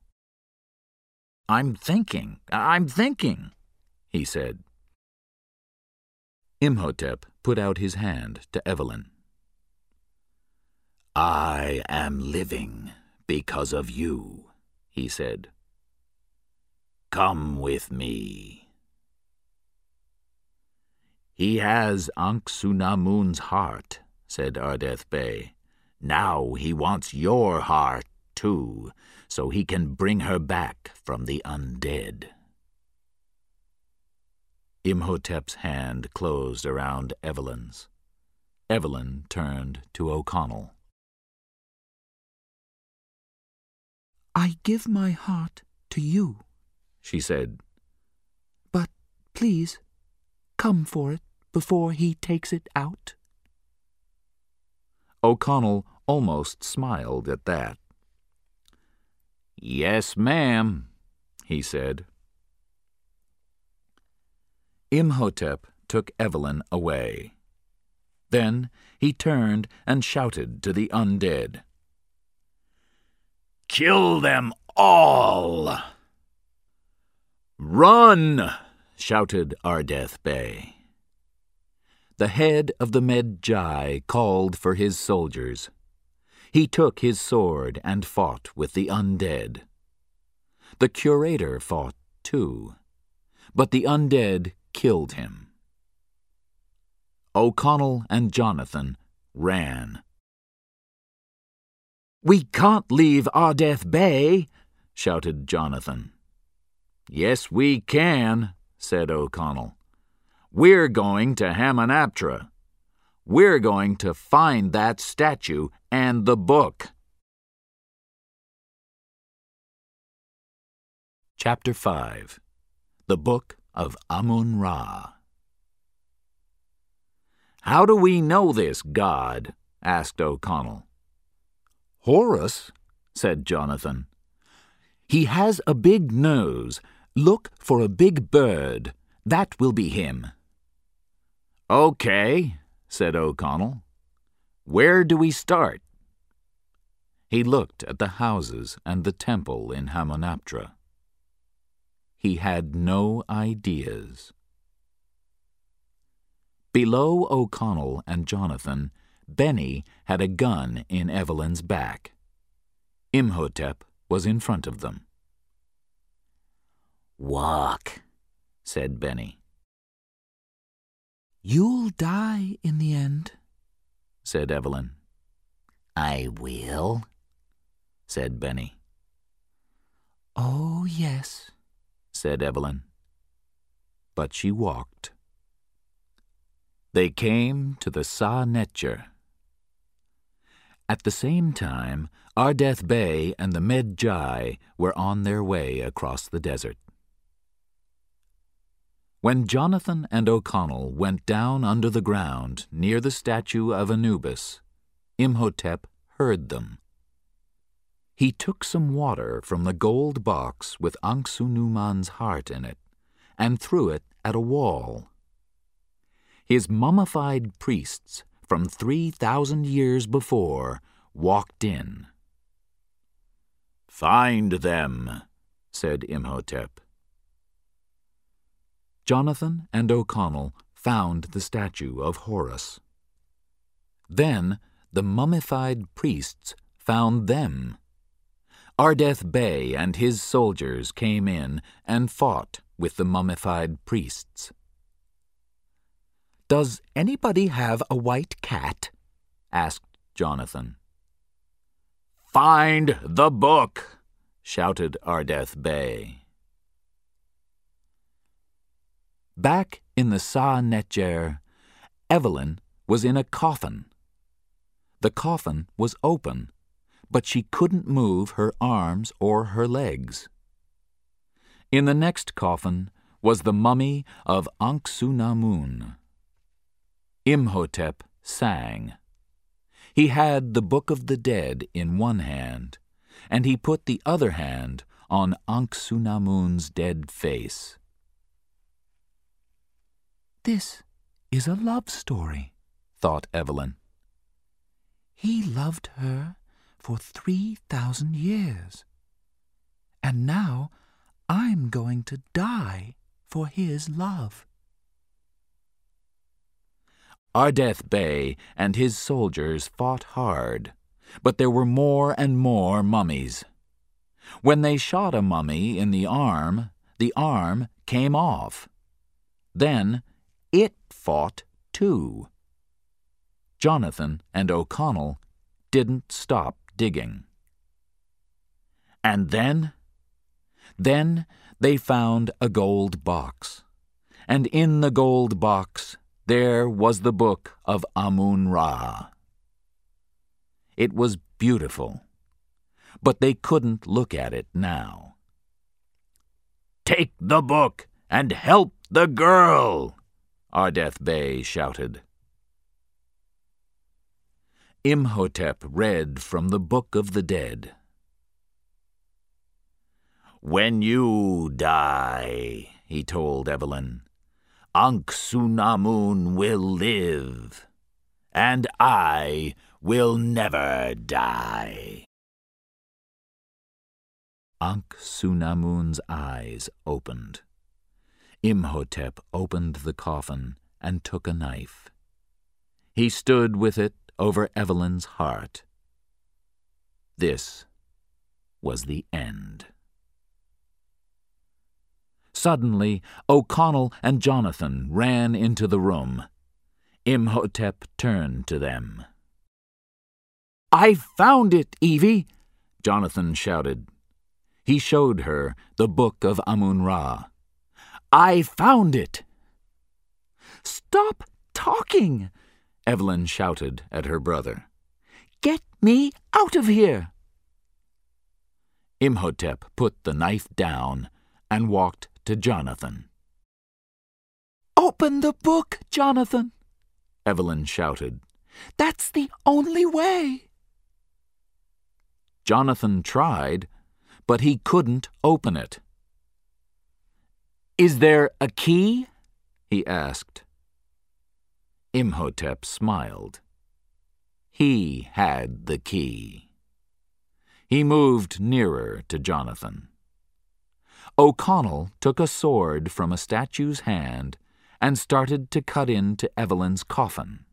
I'm thinking, I'm thinking, he said. Imhotep put out his hand to Evelyn. I am living because of you, he said. Come with me. He has Anck-su-namun's heart, said Ardeth Bey. Now he wants your heart, too, so he can bring her back from the undead. Imhotep's hand closed around Evelyn's. Evelyn turned to O'Connell. I give my heart to you, she said. But please, come for it before he takes it out. O'Connell almost smiled at that. Yes, ma'am, he said. Imhotep took Evelyn away. Then he turned and shouted to the undead. Kill them all! Run! shouted Ardeth Bey. The head of the Medjay called for his soldiers. He took his sword and fought with the undead. The curator fought too, but the undead killed him. O'Connell and Jonathan ran. We can't leave Ardeth Bey, shouted Jonathan. Yes, we can, said O'Connell. We're going to Hamunaptra. We're going to find that statue and the book. Chapter 5 The Book of Amun Ra. How do we know this god? asked O'Connell. Horus, said Jonathan. He has a big nose. Look for a big bird. That will be him. Okay, said O'Connell. Where do we start? He looked at the houses and the temple in Hamunaptra. He had no ideas. Below O'Connell and Jonathan, Benny had a gun in Evelyn's back. Imhotep was in front of them. Walk, said Benny. You'll die in the end, said Evelyn. I will, said Benny. Oh, yes, said Evelyn. But she walked. They came to the Sa Netjer. At the same time, Ardeth Bey and the Medjay were on their way across the desert. When Jonathan and O'Connell went down under the ground near the statue of Anubis, Imhotep heard them. He took some water from the gold box with Anck-su-namun's heart in it and threw it at a wall. His mummified priests from 3,000 years before walked in. Find them, said Imhotep. Jonathan and O'Connell found the statue of Horus. Then the mummified priests found them. Ardeth Bey and his soldiers came in and fought with the mummified priests. Does anybody have a white cat? asked Jonathan. Find the book, shouted Ardeth Bey. Back in the Sa Netjer, Evelyn was in a coffin. The coffin was open, but she couldn't move her arms or her legs. In the next coffin was the mummy of Anck-su-namun. Imhotep sang. He had the Book of the Dead in one hand, and he put the other hand on Anck-su-namun's dead face. This is a love story, thought Evelyn. He loved her for three thousand years, and now I'm going to die for his love. Ardeth Bey and his soldiers fought hard, but there were more and more mummies. When they shot a mummy in the arm, the arm came off. Then it fought too. Jonathan and O'Connell didn't stop digging. And then? Then they found a gold box, and in the gold box there was the book of Amun Ra. It was beautiful, but they couldn't look at it now. Take the book and help the girl, Ardeth Bey shouted. Imhotep read from the Book of the Dead. When you die, he told Evelyn, Anck-su-namun will live, and I will never die. Anck-su-namun's eyes opened. Imhotep opened the coffin and took a knife. He stood with it over Evelyn's heart. This was the end. Suddenly, O'Connell and Jonathan ran into the room. Imhotep turned to them. I found it, Evie! Jonathan shouted. He showed her the book of Amun Ra. I found it! Stop talking! Evelyn shouted at her brother. Get me out of here! Imhotep put the knife down and walked to Jonathan. Open the book, Jonathan, Evelyn shouted. That's the only way. Jonathan tried, but he couldn't open it. Is there a key? he asked. Imhotep smiled. He had the key. He moved nearer to Jonathan. O'Connell took a sword from a statue's hand and started to cut into Evelyn's coffin.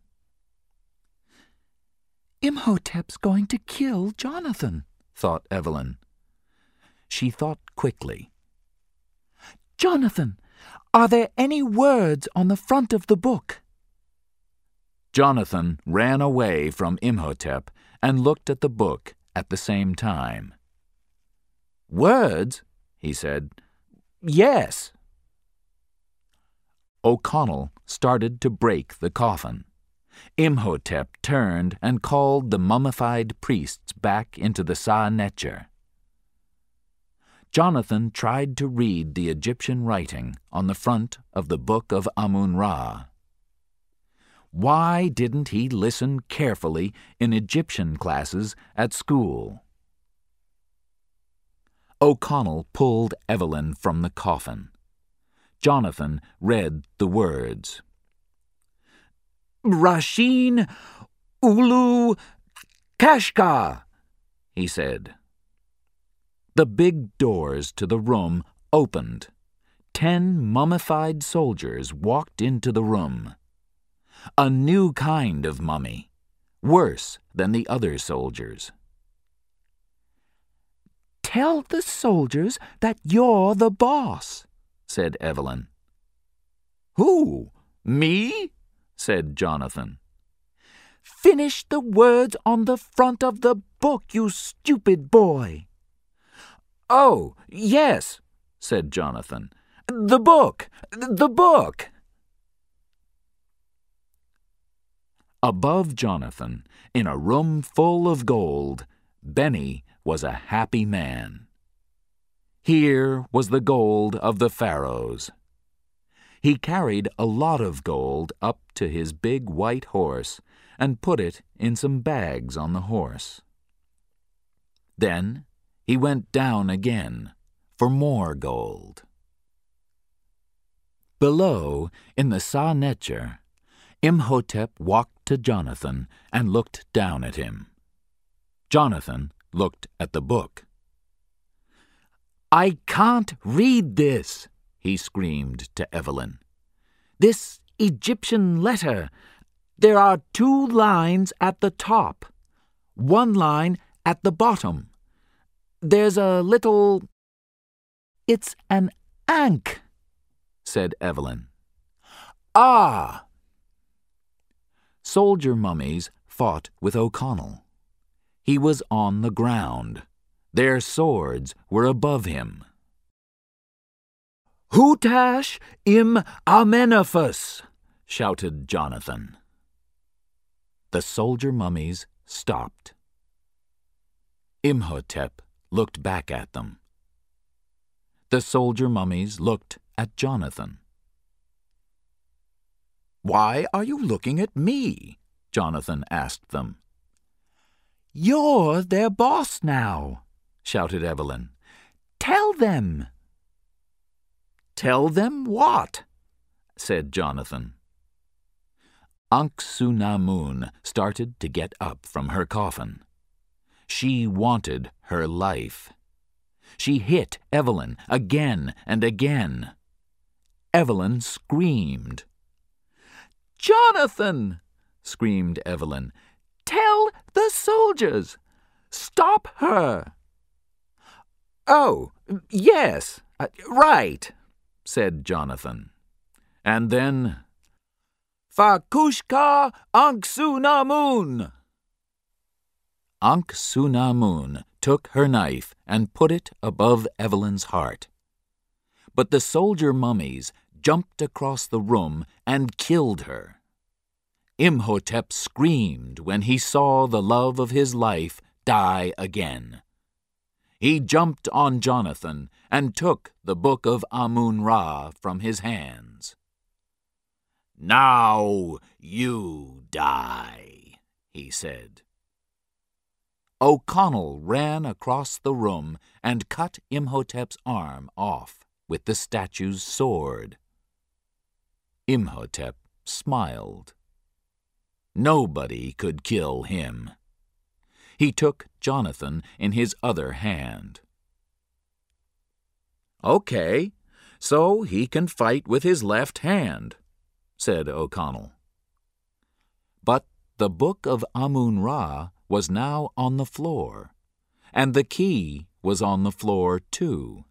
Imhotep's going to kill Jonathan, thought Evelyn. She thought quickly. Jonathan, are there any words on the front of the book? Jonathan ran away from Imhotep and looked at the book at the same time. Words? He said. Yes. O'Connell started to break the coffin. Imhotep turned and called the mummified priests back into the Sa Netjer. Jonathan tried to read the Egyptian writing on the front of the Book of Amun Ra. Why didn't he listen carefully in Egyptian classes at school? O'Connell pulled Evelyn from the coffin. Jonathan read the words. Rasheen Ulu Kashka, he said. The big doors to the room opened. Ten mummified soldiers walked into the room. A new kind of mummy, worse than the other soldiers. Tell the soldiers that you're the boss, said Evelyn. Who? Me? said Jonathan. Finish the words on the front of the book, you stupid boy. Oh, yes, said Jonathan. The book! The book! Above Jonathan, in a room full of gold, Benny was a happy man. Here was the gold of the pharaohs. He carried a lot of gold up to his big white horse and put it in some bags on the horse. Then he went down again for more gold. Below, in the Sa Netjer, Imhotep walked to Jonathan and looked down at him. Jonathan looked at the book. I can't read this, he screamed to Evelyn. This Egyptian letter. There are two lines at the top, one line at the bottom. There's a little. It's an ankh, said Evelyn. Ah! Soldier mummies fought with O'Connell. He was on the ground. Their swords were above him. Hutash im shouted Jonathan. The soldier mummies stopped. Imhotep looked back at them. The soldier mummies looked at Jonathan. Why are you looking at me? Jonathan asked them. You're their boss now, shouted Evelyn. Tell them. Tell them what? said Jonathan. Anck-su-namun started to get up from her coffin. She wanted her life. She hit Evelyn again and again. Evelyn screamed. Jonathan! screamed Evelyn. Tell the soldiers! Stop her! Oh, yes, uh, right, said Jonathan. And then, Fakushka Anck-su-namun! Anck-su-namun took her knife and put it above Evelyn's heart. But the soldier mummies jumped across the room and killed her. Imhotep screamed when he saw the love of his life die again. He jumped on Jonathan and took the book of Amun Ra from his hands. Now you die, he said. O'Connell ran across the room and cut Imhotep's arm off with the statue's sword. Imhotep smiled. Nobody could kill him. He took Jonathan in his other hand. Okay, so he can fight with his left hand, said O'Connell. But the Book of Amun Ra was now on the floor, and the key was on the floor too.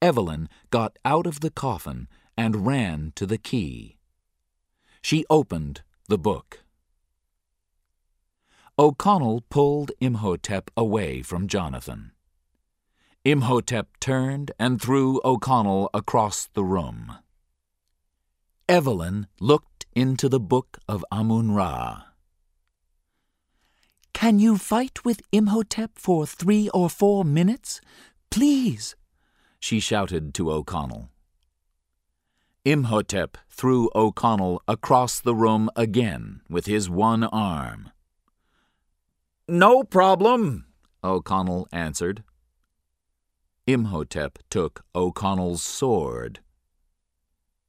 Evelyn got out of the coffin and ran to the key. She opened the book. O'Connell pulled Imhotep away from Jonathan. Imhotep turned and threw O'Connell across the room. Evelyn looked into the book of Amun Ra. Can you fight with Imhotep for three or four minutes? Please, she shouted to O'Connell. Imhotep threw O'Connell across the room again with his one arm. No problem, O'Connell answered. Imhotep took O'Connell's sword.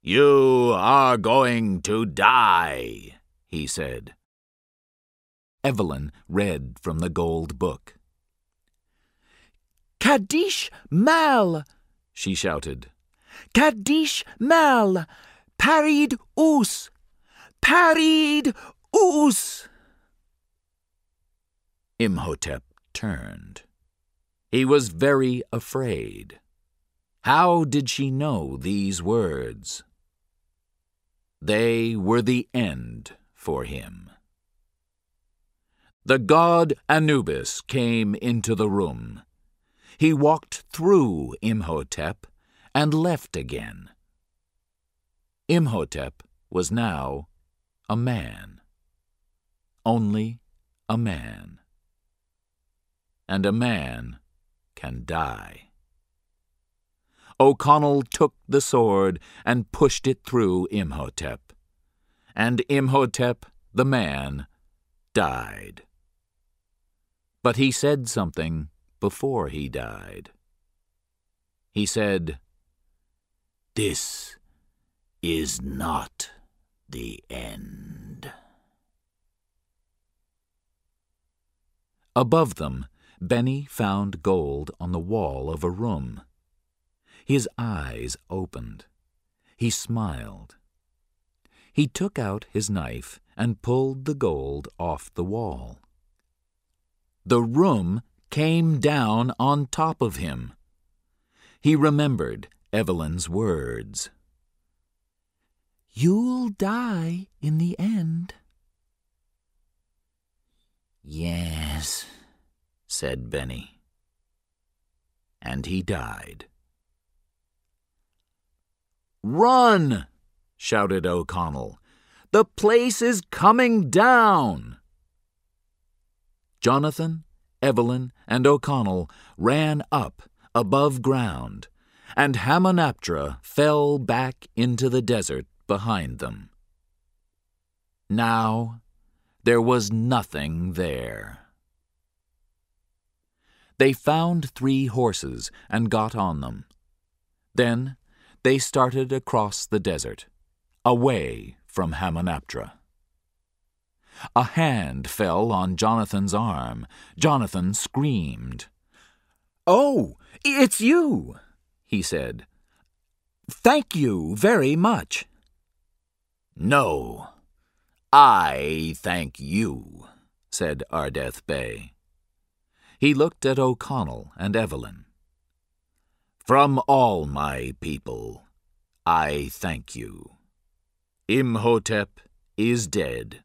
You are going to die, he said. Evelyn read from the gold book. Kadish Mal, she shouted. Kadish Mal, Parid Us, Parid Us. Imhotep turned. He was very afraid. How did she know these words? They were the end for him. The god Anubis came into the room. He walked through Imhotep and left again. Imhotep was now a man. Only a man. And a man can die. O'Connell took the sword and pushed it through Imhotep. And Imhotep, the man, died. But he said something before he died. He said, This is not the end. Above them, Benny found gold on the wall of a room. His eyes opened. He smiled. He took out his knife and pulled the gold off the wall. The room came down on top of him. He remembered Evelyn's words. You'll die in the end. Yes, said Benny. And he died. Run! shouted O'Connell. The place is coming down! Jonathan, Evelyn, and O'Connell ran up above ground, and Hamunaptra fell back into the desert behind them. Now there was nothing there. They found three horses and got on them. Then they started across the desert, away from Hamunaptra. A hand fell on Jonathan's arm. Jonathan screamed. Oh, it's you, he said. Thank you very much. No, I thank you, said Ardeth Bey. He looked at O'Connell and Evelyn. From all my people, I thank you. Imhotep is dead,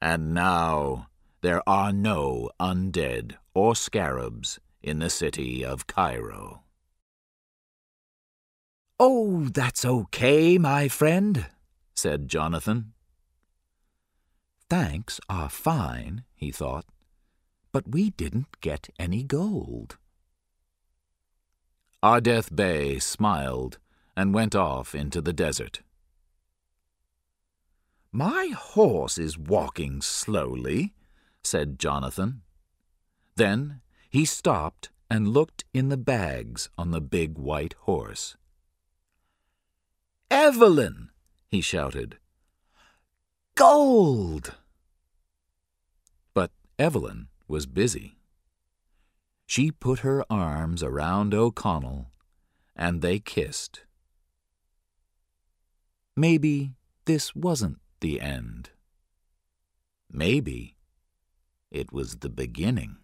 and now there are no undead or scarabs in the city of Cairo. Oh, that's okay, my friend, said Jonathan. Thanks are fine, he thought, but we didn't get any gold. Ardeth Bey smiled and went off into the desert. My horse is walking slowly, said Jonathan. Then he stopped and looked in the bags on the big white horse. Evelyn! he shouted. Gold! But Evelyn was busy. She put her arms around O'Connell, and they kissed. Maybe this wasn't the end. Maybe it was the beginning.